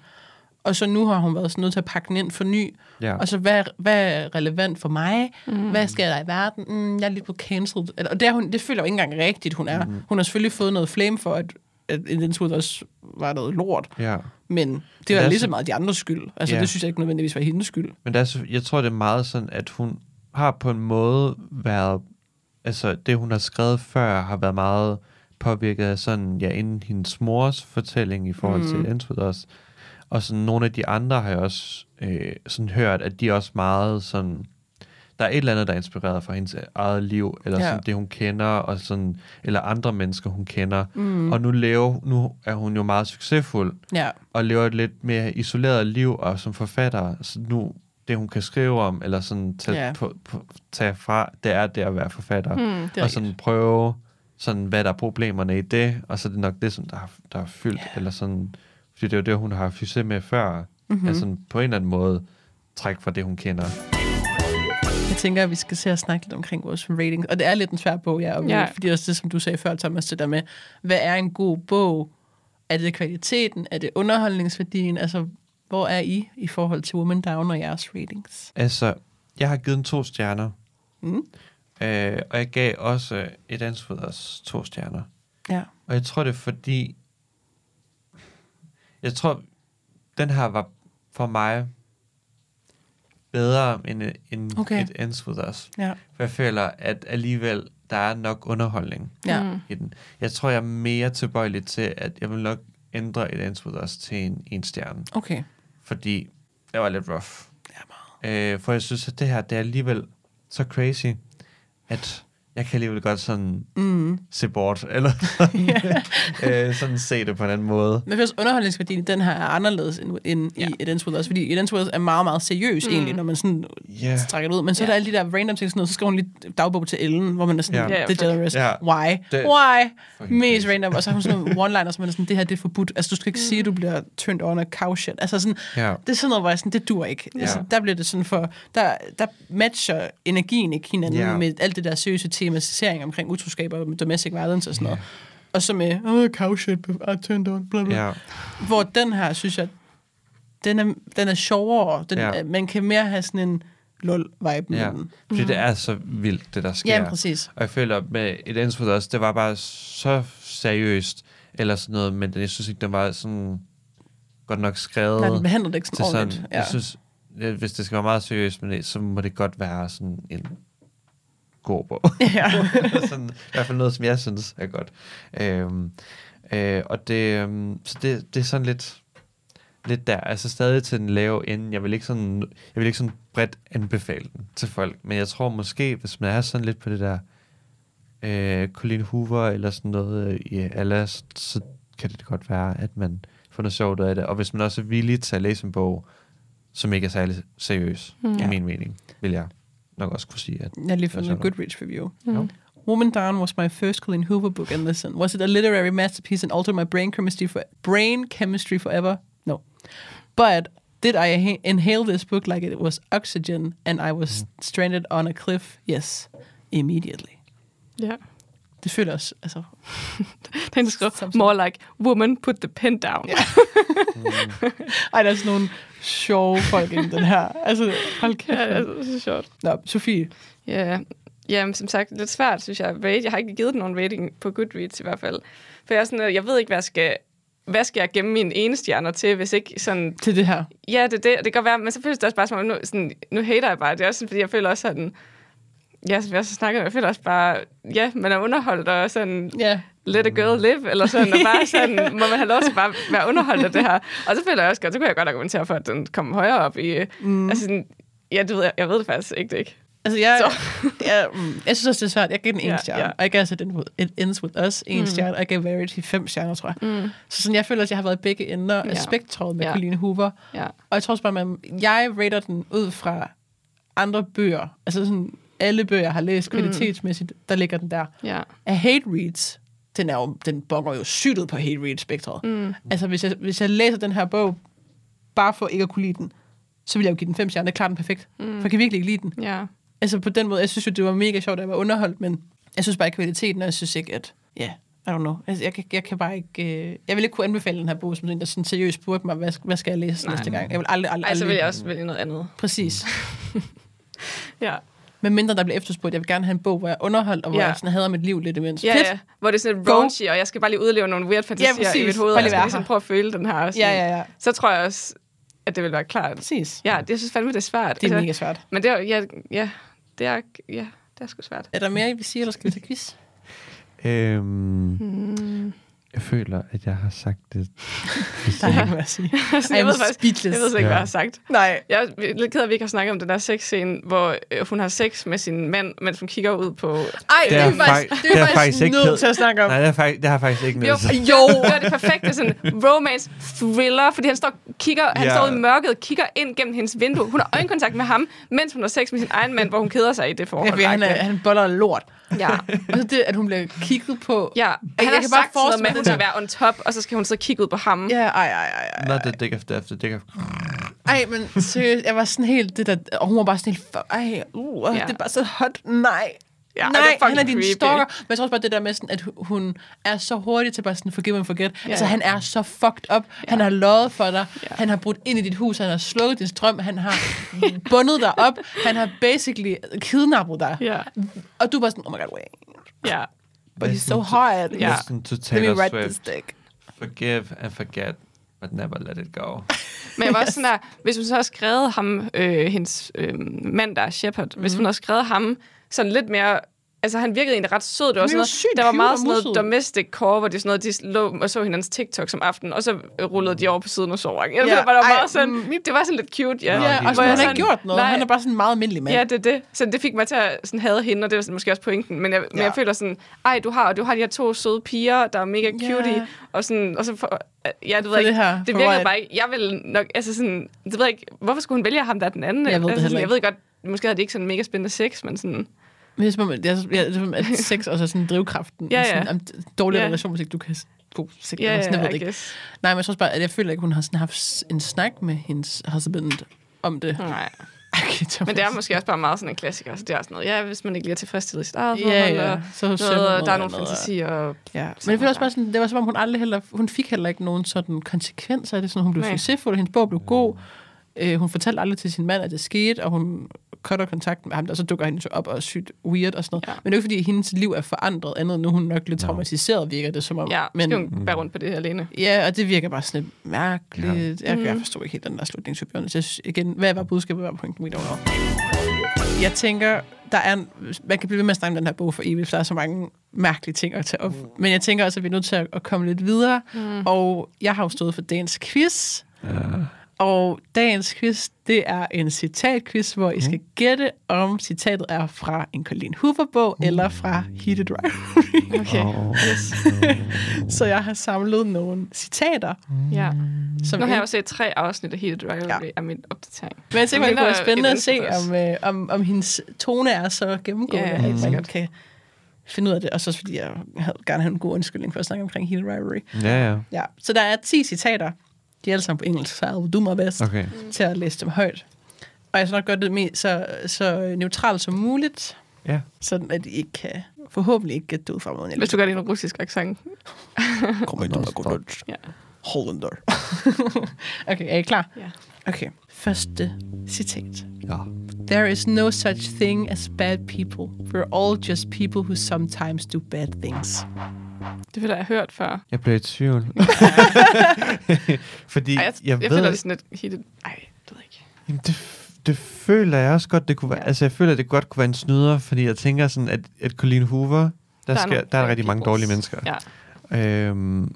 S1: Og så nu har hun været sådan nødt til at pakke den ind for ny.
S4: Ja.
S1: Og så, hvad, hvad er relevant for mig? Mm. Hvad sker der i verden? Mm, jeg er lige blevet cancelled. Eller- Og det, er hun, det føler jeg jo ikke engang rigtigt, hun er. Mm. Hun har selvfølgelig fået noget flame for, at, at Indens også var noget lort.
S4: ja.
S1: Men det var lige så meget de andres skyld. Altså,
S4: Ja.
S1: det synes jeg ikke nødvendigvis var hendes skyld.
S4: Men der er, jeg tror, det er meget sådan, at hun har på en måde været... Altså, det hun har skrevet før, har været meget påvirket af sådan, ja, inden hendes mors fortælling i forhold mm. til Entwood også. Og sådan nogle af de andre har jeg også øh, sådan hørt, at de er også meget sådan... Der er et eller andet, der er inspireret fra hendes eget liv, eller Ja. sådan det, hun kender, og sådan, eller andre mennesker, hun kender. Mm. Og nu, lever, nu er hun jo meget succesfuld,
S1: Ja.
S4: og lever et lidt mere isoleret liv, og som forfatter, så nu, det hun kan skrive om, eller sådan tage,
S1: Ja.
S4: på, på, tage fra, det er det at være forfatter.
S1: Er
S4: og sådan prøve, sådan, hvad der er problemerne i det, og så er det nok det, som der har, der har fyldt, yeah. eller sådan, fordi det er jo det, hun har haft succes med før,
S1: Mhm.
S4: mm-hmm. altså på en eller anden måde, træk fra det, hun kender.
S1: Jeg tænker, at vi skal se at snakke lidt omkring vores ratings. Og det er lidt en svær bog, ja. Og
S2: Ja.
S1: ja. Fordi også det, som du sagde før, Thomas, det der med, hvad er en god bog? Er det kvaliteten? Er det underholdningsværdien? Altså, hvor er I i forhold til Woman Down og jeres ratings?
S4: Altså, jeg har givet den to stjerner,
S1: Mm.
S4: øh, og jeg gav også et ansvar også to stjerner.
S1: Ja.
S4: Og jeg tror, det er fordi... Jeg tror, den her var for mig bedre end, end
S1: Okay.
S4: et Ends With Us.
S1: Ja.
S4: For jeg føler, at alligevel, der er nok underholdning
S1: Ja.
S2: Mm.
S4: i den. Jeg tror, jeg er mere tilbøjelig til, at jeg vil nok ændre et Ends With Us til en, en stjerne.
S1: Okay.
S4: Fordi det var lidt rough.
S1: Ja, meget.
S4: Øh, for jeg synes, at det her, det er alligevel så crazy, at jeg kan alligevel godt sådan
S1: Mm.
S4: se bort, eller øh, sådan se det på en anden måde.
S1: Men også underholdningsværdien i den her er anderledes end, end ja. i et Ends With Us, fordi With Us er meget, meget seriøs mm. egentlig, når man sådan
S4: Ja.
S1: strækker det ud. Men så er
S2: Ja.
S1: der alle de der random ting, sådan noget, så skriver hun lige dagbog til Ellen, hvor man er sådan, the
S2: fuck.
S1: generous,
S4: Ja.
S1: why,
S4: Det-
S1: why, mest random, og så har hun sådan nogle one-liners, som er sådan, det her det er forbudt, altså du skal ikke sige, at du bliver turned on af cow shit, altså sådan,
S4: Ja.
S1: det er sådan noget, hvor jeg sådan, det dur ikke. Ja. Altså, der bliver det sådan for, der, der matcher energien ikke hinanden
S4: Ja.
S1: med alt det der seriøse tematisering omkring utroskab og domestic violence og sådan noget. Og så med, oh, cow shit, I turned on, bla bla.
S4: Ja.
S1: Hvor den her, synes jeg, den er, den er sjovere. Den,
S4: Ja.
S1: ja. Man kan mere have sådan en lol-vibe med
S4: ja.
S1: den.
S4: Fordi det er så vildt, det der sker.
S1: Ja, præcis.
S4: Og jeg føler med et With Us, det var bare så seriøst, eller sådan noget, men jeg synes ikke, det var sådan godt nok skrevet
S1: Nej, den behandler det ikke sådan
S4: sådan,
S1: ordentligt. Ja.
S4: jeg synes, hvis det skal være meget seriøst, men det, så må det godt være sådan en god bog.
S1: ja.
S4: sådan, I hvert fald noget, som jeg synes er godt. Øhm, øh, og det, øhm, så det, det er sådan lidt, lidt der. Altså stadig til den lave ende. Jeg vil ikke sådan, jeg vil ikke sådan bredt anbefale den til folk. Men jeg tror måske, hvis man er sådan lidt på det der øh, Colleen Hoover eller sådan noget øh, i Alas, så kan det godt være, at man får noget sjovt ud af det. Og hvis man også er villig til at læse en bog, som ikke er særlig seriøs,
S2: Mm.
S4: i min mening, vil jeg nok også kunne sige. At
S1: Jeg lige fundet en. Goodreads review.
S2: Mm.
S1: Woman Down was my first Colleen Hoover book and listen. Was it a literary masterpiece and altered my brain chemistry for brain chemistry forever? No. But did I inha- inhale this book like it was oxygen and I was stranded on a cliff? Yes, immediately.
S2: Ja.
S1: Det føler også, altså...
S2: Den
S1: Samtidig.
S2: more like, woman, put the pen down.
S1: Ja. Ej, der er sådan nogle sjove folk i den her. Altså, hold kæft.
S2: ja,
S1: Ja,
S2: det er så sjovt.
S1: Nå, Sofie.
S2: Ja, ja som sagt, lidt svært, synes jeg. Jeg har ikke givet den nogen rating på Goodreads i hvert fald. For jeg er sådan, øh, jeg ved ikke, hvad jeg skal, hvad skal jeg gemme mine ene stjerner til, hvis ikke sådan...
S1: Til det her.
S2: Ja, det, det, det kan godt være, men så føles det også bare som om, nu, sådan, nu hater jeg bare. Det er også fordi jeg føler også sådan... Ja, som jeg også snakker om, jeg føler også bare, ja, man er underholdt og sådan,
S1: Ja.
S2: Let a girl live, eller sådan, og bare sådan, må man have lov til bare være underholdt af det her. Og så føler jeg også godt, så kunne jeg godt argumentere for, at den kom højere op i, mm. altså sådan, ja, det ved jeg, jeg ved det faktisk ikke, det ikke.
S1: Altså, jeg, jeg, mm, jeg synes også, det er svært. Jeg gav den en
S2: ja,
S1: stjerne,
S2: ja.
S1: og jeg gav altså den It Ends With Us en
S2: Mm.
S1: mm. stjerne, og jeg gav Verity fem stjerner, tror jeg.
S2: Mm.
S1: Så sådan, jeg føler, at jeg har været begge ender af spektret med
S2: ja.
S1: Colleen Hoover.
S2: Ja.
S1: Og jeg tror også bare, man, jeg rater den ud fra andre bøger. Altså sådan, alle bøger, jeg har læst kvalitetsmæssigt, der ligger den der.
S2: Ja.
S1: Af hate reads, den, er jo, den bonger jo sygt på hate read spektret.
S2: Mm.
S1: Altså, hvis jeg, hvis jeg læser den her bog, bare for ikke at kunne lide den, så vil jeg jo give den fem stjerner. Det er klart den perfekt. Mm. For jeg kan virkelig ikke lide den.
S2: Ja.
S1: Altså på den måde, jeg synes jo, det var mega sjovt, at jeg var underholdt, men jeg synes bare ikke kvaliteten, og jeg synes ikke, at... Ja, yeah, I don't know. Altså, jeg, jeg kan bare ikke... Øh, jeg vil ikke kunne anbefale den her bog, som en, der sådan seriøst spurgte mig, hvad, hvad skal jeg læse
S2: Nej.
S1: næste gang? Jeg vil aldrig, aldrig,
S2: Ej, så
S1: aldrig...
S2: vil jeg også vælge noget andet.
S1: Præcis.
S2: Ja.
S1: Men mindre der bliver efterspurgt, jeg vil gerne have en bog, hvor jeg er underholdt, og hvor
S2: Ja.
S1: jeg sådan hader mit liv lidt imens.
S2: Ja,
S1: Fedt.
S2: ja. Hvor det er sådan lidt
S1: Go.
S2: raunchy, og jeg skal bare lige udleve nogle weird fantasier ja, i mit hoved, og jeg skal ligesom prøve at føle den her. og Sådan.
S1: Ja, ja, ja.
S2: Så tror jeg også, at det vil være klart.
S1: Præcis.
S2: Ja, det, jeg synes fandme, det er svært.
S1: Det er mega svært.
S2: Men det er, ja, ja, det er, ja, det er sgu svært.
S1: Er der mere, I vil sige, eller skal vi tage quiz?
S4: Øhm,
S2: Mm.
S4: Jeg føler, at jeg har sagt det.
S1: Der er ikke mere at sige.
S2: Altså, jeg, ved faktisk,
S1: speechless.
S2: jeg ved slet ikke, hvad
S4: Ja.
S2: jeg har sagt.
S1: Nej.
S2: Jeg er lidt ked af, at vi ikke har snakket om den der sexscene, hvor øh, hun har sex med sin mand, mens hun kigger ud på...
S1: Ej,
S4: Det
S1: det
S4: er
S1: er,
S4: fak-
S1: faktisk, det
S4: det
S1: er
S4: er
S1: faktisk,
S4: faktisk ikke
S1: nødt til at snakke om.
S4: Nej, det har faktisk, det har faktisk ikke
S2: Jo,
S4: noget. sige.
S1: Jo.
S2: det er det perfekte sådan romance thriller, fordi han står, kigger, han
S4: Ja.
S2: står i mørket og kigger ind gennem hendes vindue. Hun har øjenkontakt med ham, mens hun har sex med sin egen mand, hvor hun keder sig i det
S1: Ja,
S2: forhold.
S1: fordi han, er, han boller lort.
S2: Ja.
S1: Og så det, at hun bliver kigget på.
S2: ja.
S1: Jeg
S2: Han
S1: kan
S2: har
S1: bare
S2: sagt sådan noget
S1: forestille
S2: med,
S1: mig
S2: at hun skal være on top, og så skal hun så kigge ud på ham.
S1: Ja, ej, ej, ej, ej.
S4: Not the dick death, the dick of...
S1: Ej, men seriøst, jeg var sådan helt, det der, og hun var bare sådan helt, fuck, ej, uh,
S2: ja.
S1: det er bare så hot, nej.
S2: Ja,
S1: Ja,
S2: det er
S1: Nej,
S2: fucking
S1: han er din
S2: creepy.
S1: stalker. Men jeg tror også bare, det der med, sådan, at hun er så hurtig til bare sådan, forgive and forget.
S2: Ja.
S1: Altså, han er så fucked up. Han har løjet for dig.
S2: Ja.
S1: Han har brudt ind i dit hus. Han har slukket din strøm. Han har bundet dig op. Han har basically kidnappet dig.
S2: Ja.
S1: Og du er bare sådan, oh my god, wait.
S2: ja.
S1: But he's so hot.
S2: Ja.
S4: Listen to
S1: Let me
S4: Taylor
S1: write this
S4: Swift.
S1: dick.
S4: Forgive and forget, but never let it go.
S2: Men jeg var også sådan der, hvis hun så har skrevet ham, øh, hendes øh, mand, der er Shepard, mm-hmm. hvis hun har skrevet ham sådan lidt mere... Altså, han virkede egentlig ret sød. Det var
S1: Han
S2: sådan noget, der var meget sådan noget domestic core, hvor de, sådan noget, de lå og så hinandens TikTok som aften, og så rullede de over på siden og sov. Jeg
S1: Ja,
S2: ja, var, der meget sådan,
S1: mm,
S2: det var sådan lidt cute, ja.
S1: Ja, og så
S2: Hvor
S1: har han ikke
S2: sådan-
S1: gjort noget.
S2: Nej.
S1: Han er bare sådan en meget almindelig mand.
S2: Ja, det er det. Så det fik mig til at sådan have hende, og det var måske også pointen. Men jeg, men
S1: Ja.
S2: jeg føler sådan, ej, du har, du har de her to søde piger, der er mega
S1: Ja.
S2: cutie, og, sådan, og så for, ja, det ved jeg
S1: det
S2: ikke.
S1: her,
S2: Det virker
S1: hvor-
S2: bare ikke. Jeg vil nok, altså sådan, det ved jeg ikke, hvorfor skulle hun vælge ham, der er den anden?
S1: Jeg ved det
S2: altså,
S1: heller
S2: sådan, jeg
S1: ikke.
S2: ved godt, måske havde de ikke sådan mega spændende sex, men sådan,
S1: Men det er som om, det er, ja, det er, som at sex også er sådan drivkraften.
S2: Ja,
S1: i
S2: ja.
S1: Sådan, om, dårlig
S2: Ja.
S1: relation, hvis ikke du kan god sex.
S2: ja,
S1: eller sådan, jeg
S2: ja,
S1: ved det ikke. Nej, men jeg tror bare, at jeg føler ikke, hun har sådan haft en snak med hendes husband om det.
S2: Nej.
S1: Okay,
S2: Men det er måske også bare meget sådan en klassiker. Så det er også noget, ja, hvis man ikke lige er tilfredsstillet i sit eget
S1: Ja,
S2: forhold,
S1: ja. Så
S2: noget, og der er
S1: noget
S2: nogle fantasier. Og,
S1: Ja, men jeg føler også bare sådan, det var som om hun aldrig heller, hun fik heller ikke nogen sådan konsekvenser af det, sådan hun blev
S2: Nej.
S1: succesfuld, og hendes bog blev god. Øh, hun fortalte aldrig til sin mand, at det skete, og hun cutter kontakten med ham, og så dukker han så op og er sygt weird og sådan noget.
S2: Ja.
S1: Men det er jo ikke, fordi hendes liv er forandret andet, nu hun nok lidt traumatiseret, virker det som om.
S2: ja,
S1: men,
S2: skal hun bære rundt på det alene.
S1: Ja, og det virker bare sådan lidt mærkeligt. Ja. Jeg, jeg
S2: Mhm.
S1: forstår ikke helt den der slutning, til Bjørn. Så jeg synes, igen, hvad var budskabet, hvad var pointen? We don't know. Jeg tænker, der er en, man kan blive ved med at snakke om den her bog for evigt, for der er så mange mærkelige ting at tage op. Men jeg tænker også, at vi er nødt til at, at komme lidt videre.
S2: Mm.
S1: Og jeg har jo stået for dagens quiz.
S4: Ja.
S1: Og dagens quiz, det er en citatquiz, hvor I skal gætte, om citatet er fra en Colleen Hoover-bog eller fra Heated Rivalry.
S2: Okay.
S4: Oh,
S1: Så jeg har samlet nogle citater,
S2: Ja.
S1: som
S2: Nu har jeg jo set tre afsnit af Heated Rivalry
S1: Ja.
S2: af min opdatering.
S1: Men jeg tænker, det kunne være spændende at se,
S2: også.
S1: om, øh, om, om hendes tone er så gennemgående,
S2: Ja,
S1: at man kan finde ud af det. Og så også fordi jeg havde gerne have en god undskyldning for at snakke omkring Heated Rivalry.
S4: Ja, ja.
S1: Ja, så der er 10 citater. De er alle sammen på engelsk, så do my best
S4: Okay.
S1: til at læse dem højt. Og jeg skal nok gøre det mest så, så neutralt som muligt,
S4: Ja.
S1: sådan at I ikke kan, forhåbentlig ikke gætte det ud fra måden.
S2: Hvis du gør det i en russisk accent.
S1: kommer ikke til at
S2: Ja.
S1: Hollander. okay, er I klar?
S2: Ja.
S1: Okay, første citat.
S4: Ja.
S1: There is no such thing as bad people. We're all just people who sometimes do bad things.
S2: Det vil jeg have hørt før.
S4: Jeg blev i tvivl. Fordi
S2: Ej,
S4: jeg,
S2: jeg, jeg,
S4: ved,
S2: føler det sådan lidt heated. Ej, det ved jeg ikke.
S4: Jamen, det, det føler jeg også godt, det kunne være.
S2: Ja.
S4: Altså, jeg føler, det godt kunne være en snyder, fordi jeg tænker sådan, at, at Colleen Hoover, der, der,
S2: er
S4: skal,
S2: nogle
S4: der er rigtig mange dårlige mennesker.
S2: Ja.
S4: Øhm,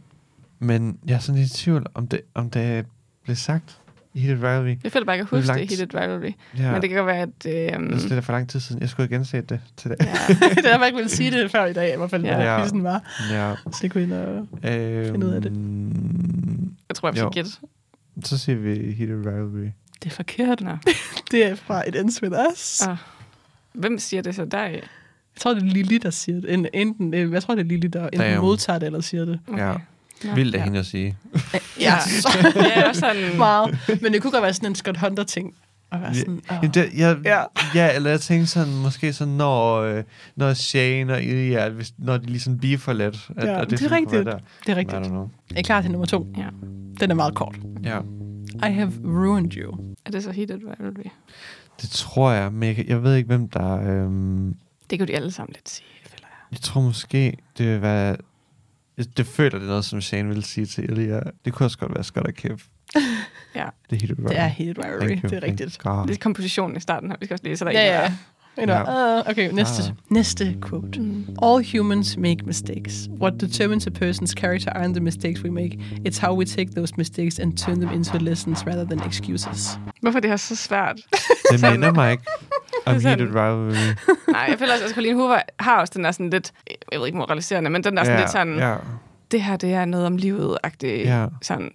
S4: men jeg er sådan lidt i tvivl, om det, om det blev sagt Heated Rivalry.
S2: Jeg føler bare, jeg kan
S4: Hvor
S2: huske det
S4: langt-
S2: i Heated Rivalry.
S4: Ja.
S2: Men det kan godt være, at... Øhm,
S4: det er for lang tid siden. Jeg skulle have genset det til det.
S2: ja.
S1: det er derfor, jeg ikke ville sige det før i dag, i hvert fald,
S2: Ja.
S1: Ja. quizzen var.
S4: Ja.
S1: Så det kunne I nå.
S4: Øhm,
S1: Finde ud af det.
S2: Jeg tror, jeg vil gætte.
S4: Så siger vi Heated Rivalry.
S1: Det er forkert.
S2: Nå.
S1: Det er fra It Ends With Us.
S2: Ah. Hvem siger det så der?
S1: Jeg tror, det er Lili, der siger det. En- Enten, øh, jeg tror, det er Lili, der enten modtager det, eller siger det.
S2: Okay.
S4: Ja.
S2: Nå.
S4: Vildt af
S2: ja.
S4: hende at sige.
S1: Ja,
S2: Ja, og sådan...
S1: meget. Men det kunne godt være sådan en Scott Hunter-ting. Være sådan,
S4: Ja, det, jeg,
S1: Ja.
S4: ja. ja, eller jeg tænkte sådan, måske sådan, når, øh, når Shane og Ilya, hvis, når de ligesom beefer lidt. At,
S1: Ja,
S4: at
S1: det er
S4: sådan kunne være
S1: rigtigt. Det er
S4: Der.
S1: Rigtigt.
S4: know.
S1: Er klar til nummer to?
S2: Ja.
S1: Den er meget kort.
S4: Ja,
S1: I have ruined you.
S2: Er det så Heated Rivalry?
S4: det tror jeg, men jeg, kan- jeg ved ikke, hvem der... Øhm,
S2: Det kunne de alle sammen lidt sige, føler jeg.
S4: jeg tror måske, det vil være... Det føler det er noget, som Shane ville sige til Ilya. Det kunne også godt være Scott og Kev.
S2: Ja.
S4: Det er helt
S1: Det er Heated Rivalry.
S4: Thank you,
S1: Det er rigtigt.
S4: God.
S2: Det er kompositionen i starten her. Vi skal også lige, så der
S1: Ja,
S2: ikke
S1: ja.
S2: er-
S1: You know,
S4: Ja.
S1: uh, okay, næste,
S4: Ah.
S1: næste quote.
S2: Mm.
S1: All humans make mistakes. What determines a person's character aren't the mistakes we make. It's how we take those mistakes and turn them into lessons rather than excuses.
S2: Hvorfor er det her så svært?
S4: Det minder mig ikke om
S2: Det er sådan-
S4: Heated Rivalry.
S2: Nej, jeg føler også, at Colleen Hoover har også den der sådan lidt, jeg ved ikke moraliserende, men den der sådan lidt sådan,
S4: ja,
S2: det her det er noget om livet-agtigt.
S4: ja.
S2: Sådan,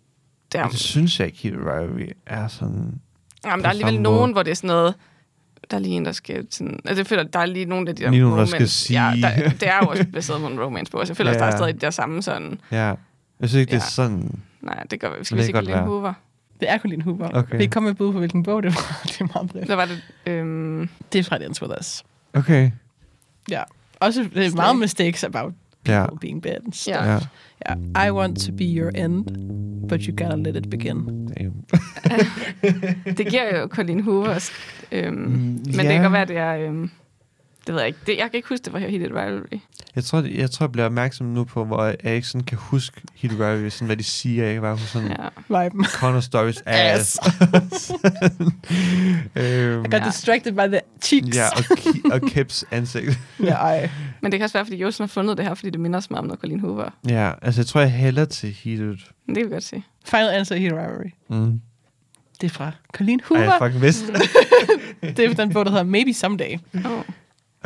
S2: der,
S4: det synes jeg ikke, Heated Rivalry er sådan...
S2: jamen, der er alligevel nogen,
S4: måde.
S2: hvor det er sådan noget, der er lige en, der skal sådan... Altså, jeg føler, der er lige nogle af de der
S4: Lige nogen, der skal sige.
S2: Ja, der, det er jo også baseret på en romance på, så jeg føler også, der er
S4: Ja.
S2: stadig det der samme sådan...
S4: Ja. Jeg synes ikke, det er
S2: Ja.
S4: sådan...
S2: Nej, det gør vi. Skal vi sige Colleen. Hoover?
S1: Det er Colleen Hoover.
S4: Okay.
S1: Vi er kommet med bud på, hvilken bog det var. det er meget bredt.
S2: Der var det... Øhm,
S1: Det er fra The Ends With Us.
S4: Okay.
S1: Ja. Også det er meget mistakes about people being bad and stuff.
S2: Ja.
S4: Ja.
S1: Ja. I want to be your end, but you gotta let it begin.
S4: Damn.
S2: det giver jo Colleen Hoover... Øhm,
S4: Mm,
S2: Men det
S4: ja.
S2: kan godt være, det er... Øhm, det ved jeg ikke. Det, jeg kan ikke huske, det var Heated Rivalry.
S4: Jeg tror, jeg tror, jeg bliver opmærksom nu på, hvor jeg ikke sådan kan huske Heated Rivalry, sådan hvad de siger. Jeg kan bare huske sådan,
S2: Ja.
S1: Viben.
S4: Connor Stories ass. øhm,
S1: I got
S2: Ja.
S1: distracted by the cheeks.
S4: ja, og, Ki- og Kips ansigt.
S1: ja ej.
S2: Men det kan også være, fordi Josen har fundet det her, fordi det minder så meget om noget Colleen Hoover.
S4: Ja, altså jeg tror, jeg hælder til Heated.
S2: Men det kan vi godt se.
S1: Final answer, Heat Rivalry.
S4: Mm.
S1: Det er fra Colleen
S4: Ej,
S1: Hoover.
S4: jeg fucking vidste.
S1: det er den bog, der hedder Maybe Someday.
S2: Oh.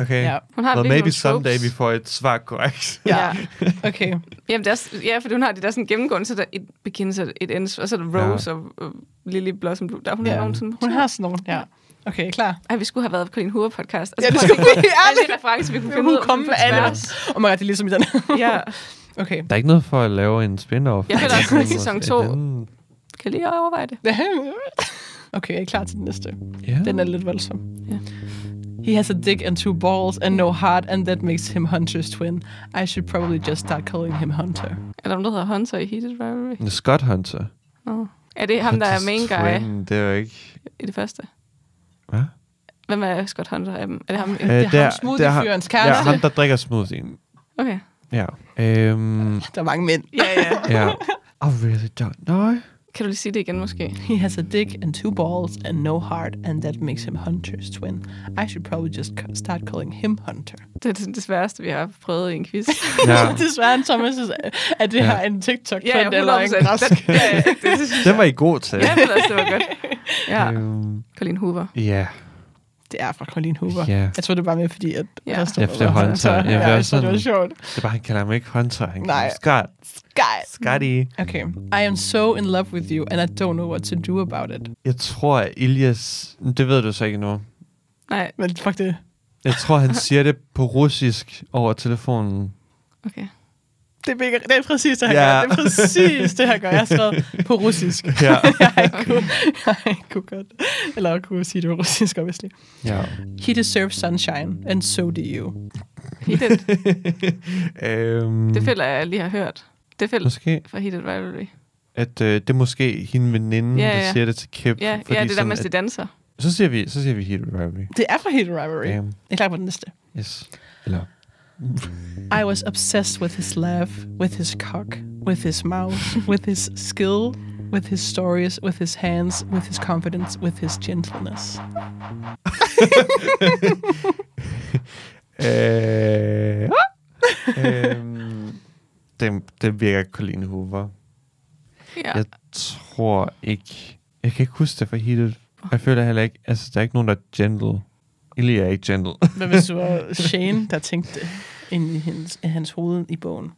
S4: Okay.
S1: Ja.
S2: Hun har
S4: Well, maybe someday
S2: tropes.
S4: vi får et svar korrekt.
S1: Ja. Okay.
S2: Jamen, det er, ja, for hun har det der sådan gennemgående, så der er et begins og et ends, og så er der Rose ja. og, og Lily Blossom Blue. Der er hun
S1: Ja.
S2: nogen sådan
S1: Hun har sådan nogle, ja. Okay, klar.
S2: Ej, vi skulle have været på Colleen Hoover podcast.
S1: Ja, det
S2: prøv
S1: skulle vi
S2: alle referencer, vi kunne finde ud af.
S1: komme med alle. Oh my god, det er ligesom i den.
S2: Ja,
S1: okay.
S4: Der er ikke noget for at lave en spin-off.
S2: Jeg føler også, at sæson
S4: måske-
S2: to-
S4: den-
S2: kan jeg lige overveje det?
S1: okay, er I klar til den næste?
S4: Ja.
S1: Den er lidt voldsom.
S2: Ja.
S1: He has a dick and two balls and no heart, and that makes him Hunter's twin. I should probably just start calling him Hunter.
S2: Er der nogen, der hedder Hunter i Heated Rivalry?
S4: Scott Hunter.
S2: Oh. Er det ham, der er main guy
S4: twin, Det er jo ikke...
S2: i det første?
S4: Hvad?
S2: Hvem er Scott Hunter? Er det ham?
S1: Øh, det er ham smoothie-fyrens
S4: Ja,
S1: kæreste.
S4: ham, der drikker smoothien.
S2: Okay.
S4: Ja. Øhm,
S1: Der er mange mænd.
S2: Ja, ja.
S4: ja. Oh, really don't know.
S2: Kan du lige sige det igen, måske?
S1: He has a dick and two balls and no heart, and that makes him Hunter's twin. I should probably just start calling him Hunter.
S2: Det er det, det sværeste, vi har prøvet i en quiz.
S4: Ja.
S1: Desværre, Thomas, synes, at det
S4: Ja.
S1: her er en tiktok
S2: ja, ja,
S1: eller en
S2: 100%.
S1: græsk.
S2: Den, ja, ja, det, det,
S4: Den var I god til.
S2: Ja, det, det var godt. Ja,
S4: Øhm,
S2: Colleen Hoover.
S4: ja.
S1: Det er fra Colleen Hoover.
S4: Ja.
S1: Jeg tror, det var med, fordi at
S2: Ja.
S1: der stod
S4: Ja, for det er. Hunter. Ja,
S1: ja,
S4: det er
S1: jeg tror, det var
S4: sådan-
S1: sjovt.
S4: Det er bare, han kalder ham ikke Hunter. Han
S1: Nej.
S4: Scott.
S1: Sky.
S4: Scotty.
S1: Okay. I am so in love with you, and I don't know what to do about it.
S4: Jeg tror, at Ilias... Det ved du så ikke nu.
S2: Nej,
S1: Men fuck det.
S4: Jeg tror, han siger det på russisk over telefonen.
S2: okay.
S1: Det er, mega, det er præcis det, han
S4: Ja.
S1: gør. Det er præcis det, han gør. Jeg har skrevet på russisk.
S4: Ja.
S1: jeg kunne, jeg kunne godt. Eller kunne sige det på russisk, obviously.
S4: ja.
S1: He deserves sunshine, and so do you.
S2: Heated.
S4: øhm,
S2: Det føler jeg, jeg lige har hørt. Det føler
S4: Måske,
S2: fra Heated Rivalry.
S4: at øh, det er måske hende veninde,
S2: Ja,
S4: der
S2: ja.
S4: siger det til Kip.
S2: Ja,
S4: fordi
S2: ja det der,
S4: sådan,
S2: mens de danser.
S4: Så siger vi, så siger vi Heat Rivalry.
S1: Det er fra Hate Rivalry.
S4: Damn.
S1: Jeg er klar på den næste.
S4: Yes. Eller...
S1: I was obsessed with his laugh, with his cock, with his mouth, with his skill, with his stories, with his hands, with his confidence, with his gentleness.
S4: øh, øhm, det, det virker Colleen Hoover.
S2: Ja.
S4: Jeg tror ikke... Jeg kan ikke huske det for Heated. Jeg føler heller ikke... Altså, der er ikke nogen, der er gentle. Illy er ikke gentle.
S1: Hvad hvis du var Shane, der tænkte det ind i hans, i hans hoved i bogen?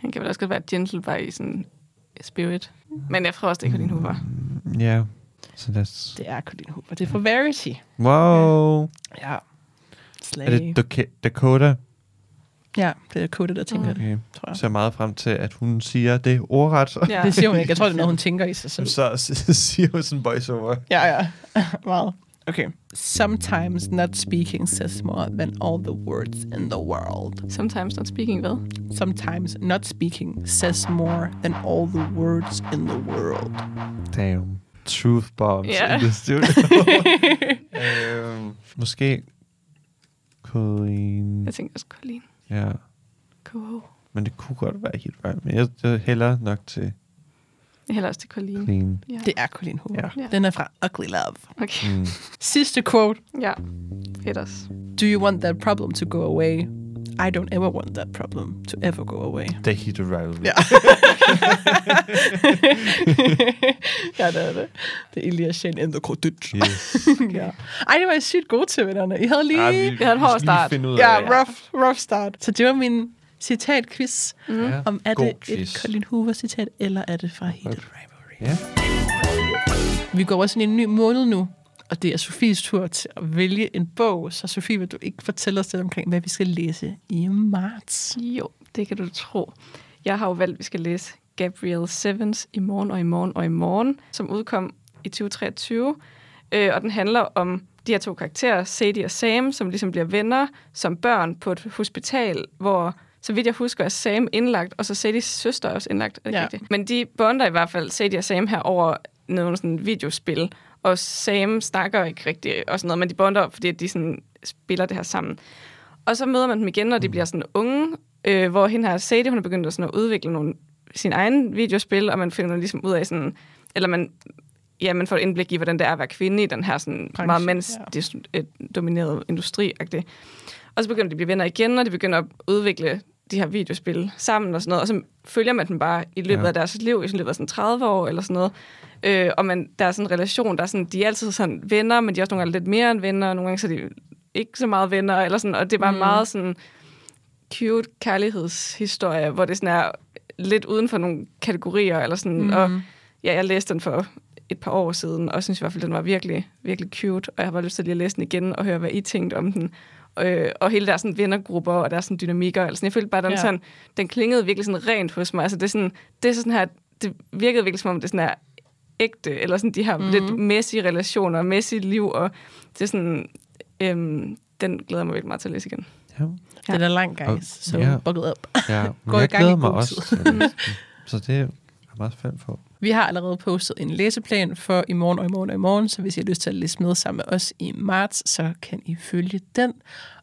S2: Han kan vel også godt være gentle bare i sådan spirit. Men jeg tror også, det er Colleen Hoover.
S4: Ja. Så lad os...
S1: Det er Colleen Hoover. Det er fra Verity.
S4: Wow.
S1: Ja. Slay.
S4: Er det Dak- Dakota?
S1: Ja, det er Koda, der tænker det,
S4: Okay.
S1: tror jeg.
S4: Så er jeg meget frem til, at hun siger det ordret.
S2: Ja.
S1: Det siger hun ikke. Jeg tror, det er noget, hun tænker i sig selv.
S4: Så, så siger hun sådan voiceover.
S1: Ja, ja. Meget. Okay. Sometimes not speaking says more than all the words in the world.
S2: Sometimes not speaking hvad?
S1: Sometimes not speaking says more than all the words in the world.
S4: Damn. Truth bombs
S2: Ja.
S4: in the studio. øhm, måske Colleen.
S2: Jeg tænker også Colleen.
S4: Ja.
S2: Coho.
S4: Men det kunne godt være helt right. Men jeg, jeg hælder nok til
S2: Jeg hælder også til Colleen.
S4: Colleen.
S2: Ja.
S1: Det er Colleen Hoover.
S2: Ja.
S1: Den er fra Ugly Love.
S2: Okay.
S4: Mm.
S1: Sidste quote.
S2: Ja. Fedt også.
S1: Do you want that problem to go away? I don't ever want that problem to ever go away.
S4: Det er Heat Rivalry.
S1: Ja. ja, det er det. Det er Elias Shane in the cottage.
S4: Yes.
S1: ja. Ej, det var I sygt gode til, vennerne. I havde lige...
S4: Ah, vi,
S2: Vi havde en hård start.
S1: Ja, rough, rough start. Så det var min citatquiz.
S2: Mm.
S4: Ja.
S1: Om er
S4: God
S1: det
S4: quiz.
S1: et Colin Hoover citat, eller er det fra Heated Rivalry?
S4: Ja.
S1: Vi går også ind i en ny måned nu, og det er Sofies tur til at vælge en bog. Så Sofie, vil du ikke fortælle os lidt omkring, hvad vi skal læse i marts?
S2: Jo, det kan du tro. Jeg har jo valgt, at vi skal læse Gabrielle Sevens i morgen og i morgen og i morgen, som udkom i 2023. Øh, og den handler om de her to karakterer, Sadie og Sam, som ligesom bliver venner som børn på et hospital, hvor, så vidt jeg husker, er Sam indlagt, og så Sadies søster er også indlagt. Er det
S1: Ja.
S2: ja. Men de bonder i hvert fald, Sadie og Sam her, over nogle sådan videospil, og Sam snakker ikke rigtigt og sådan noget, men de bonder, fordi de sådan spiller det her sammen. Og så møder man dem igen, når de bliver sådan unge, øh, hvor hende her Sadie, hun er begyndt at, sådan at udvikle nogle, sin egen videospil, og man finder ligesom ud af sådan, eller man, ja, man får et indblik i, hvordan det er at være kvinde i den her sådan
S1: Branche,
S2: meget mandsdominerede industri -agtig. Og så begynder de at blive venner igen, og de begynder at udvikle de her videospil sammen og sådan noget, og så følger man dem bare i løbet
S4: Ja.
S2: af deres liv, i løbet af sådan 30 år eller sådan noget. Øh, og man, der er sådan en relation, der er sådan, de er altid sådan venner, men de er også nogle gange lidt mere end venner, og nogle gange så er de ikke så meget venner, eller sådan, og det er bare
S1: mm.
S2: meget sådan cute kærlighedshistorie, hvor det sådan er lidt uden for nogle kategorier, eller sådan, mm. og ja, jeg læste den for et par år siden, og synes i hvert fald, den var virkelig, virkelig cute, og jeg har bare lyst til lige at læse den igen og høre, hvad I tænkte om den. Øh, og hele deres sådan, vennergrupper og deres sådan, dynamikker. Altså, jeg følte bare, at den,
S1: Ja.
S2: sådan, den klingede virkelig sådan rent hos mig. Altså, det, er sådan, det, er sådan her, det virkede virkelig som om, det er sådan her ægte, eller sådan de her mm. lidt messy relationer, messy liv, og det er sådan, øhm, den glæder mig virkelig meget til at læse igen.
S4: Ja.
S1: Ja. Den er lang, guys,
S4: Og-
S1: så
S4: ja.
S1: buckle up.
S4: ja.
S1: Gå
S4: Men
S1: i
S4: jeg glæder mig også. Så det er jeg meget spændt på.
S1: Vi har allerede postet en læseplan for i morgen og i morgen og i morgen, så hvis I har lyst til at læse med sammen med os i marts, så kan I følge den.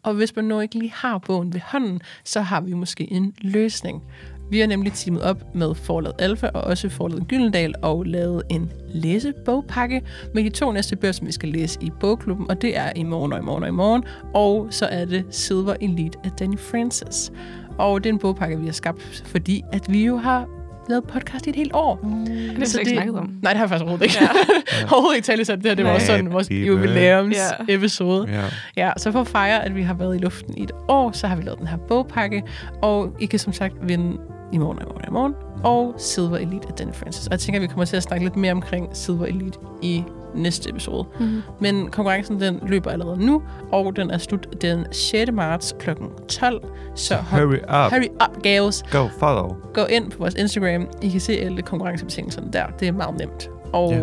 S1: Og hvis man nu ikke lige har bogen ved hånden, så har vi måske en løsning. Vi har nemlig teamet op med Forlaget Alfa og også Forlaget Gyldendal og lavet en læsebogpakke med de to næste bøger, som vi skal læse i bogklubben, og det er i morgen og i morgen og i morgen. Og så er det Silver Elite af Danny Francis. Og det er en bogpakke, vi har skabt, fordi at vi jo har lavet podcast i et helt år.
S2: Det har vi slet ikke snakket om.
S1: Nej, det har jeg faktisk overhovedet ikke. Ja. overhovedet ikke talt det her. Det var også sådan vores
S4: Happy
S1: jubilæums
S2: Ja.
S1: episode.
S4: Ja.
S1: Ja, så for at fejre, at vi har været i luften i et år, så har vi lavet den her bogpakke, og I kan som sagt vinde i morgen og i morgen og i morgen, og Silver Elite af Danny Francis. Og jeg tænker, at vi kommer til at snakke lidt mere omkring Silver Elite i næste episode.
S2: Mm.
S1: Men konkurrencen den løber allerede nu, og den er slut den 6. marts kl. 12. Så hop,
S4: Hurry up.
S1: hurry up, gals.
S4: Go follow.
S1: Gå ind på vores Instagram. I kan se alle konkurrencebetingelserne der. Det er meget nemt. Og
S4: Ja.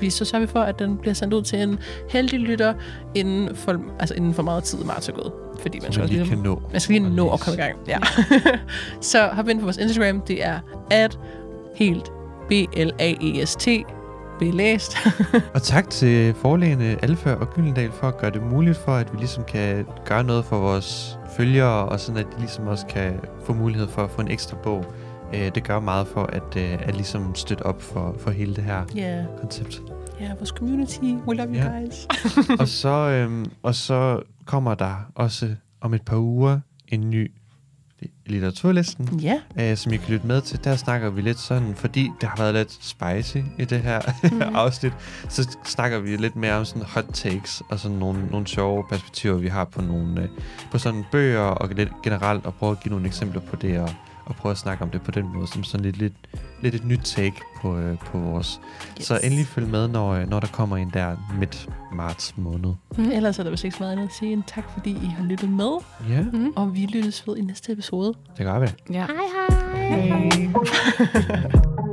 S1: vi, så sørger vi for, at den bliver sendt ud til en heldig lytter inden for, altså inden for meget tid i marts er gået. Fordi man
S4: Så
S1: skal
S4: man lige kan nå.
S1: man skal lige nå at komme i gang. Ja. så hop ind på vores Instagram. Det er at helt B-L-A-E-S-T belæst.
S4: Og tak til forlægene Alfa og Gyldendal for at gøre det muligt for, at vi ligesom kan gøre noget for vores følgere, og sådan at de ligesom også kan få mulighed for at få en ekstra bog. Øh, Det gør meget for at, øh, at ligesom støtte op for, for hele det her
S1: Ja, yeah.
S4: koncept.
S1: yeah, vores community. We love you
S4: Ja.
S1: guys.
S4: og, så, øhm, og så kommer der også om et par uger en ny litteraturlisten,
S1: Ja.
S4: øh, som I kan lytte med til. Der snakker vi lidt sådan, fordi det har været lidt spicy i det her mm. afsnit, så snakker vi lidt mere om sådan hot takes og sådan nogle, nogle sjove perspektiver, vi har på nogle øh, på sådan bøger og lidt generelt, og prøve at give nogle eksempler på det, og, og prøve at snakke om det på den måde, som sådan lidt, lidt, lidt et nyt take på, øh, på vores. Yes. Så endelig følg med, når, øh, når der kommer en der midt marts måned.
S1: Mm, ellers er der vist ikke så meget andet at sige end tak, fordi I har lyttet med.
S4: Ja,
S2: Mm.
S1: Og vi lyttes ved i næste episode.
S4: det gør vi.
S2: Ja.
S1: Hej hej.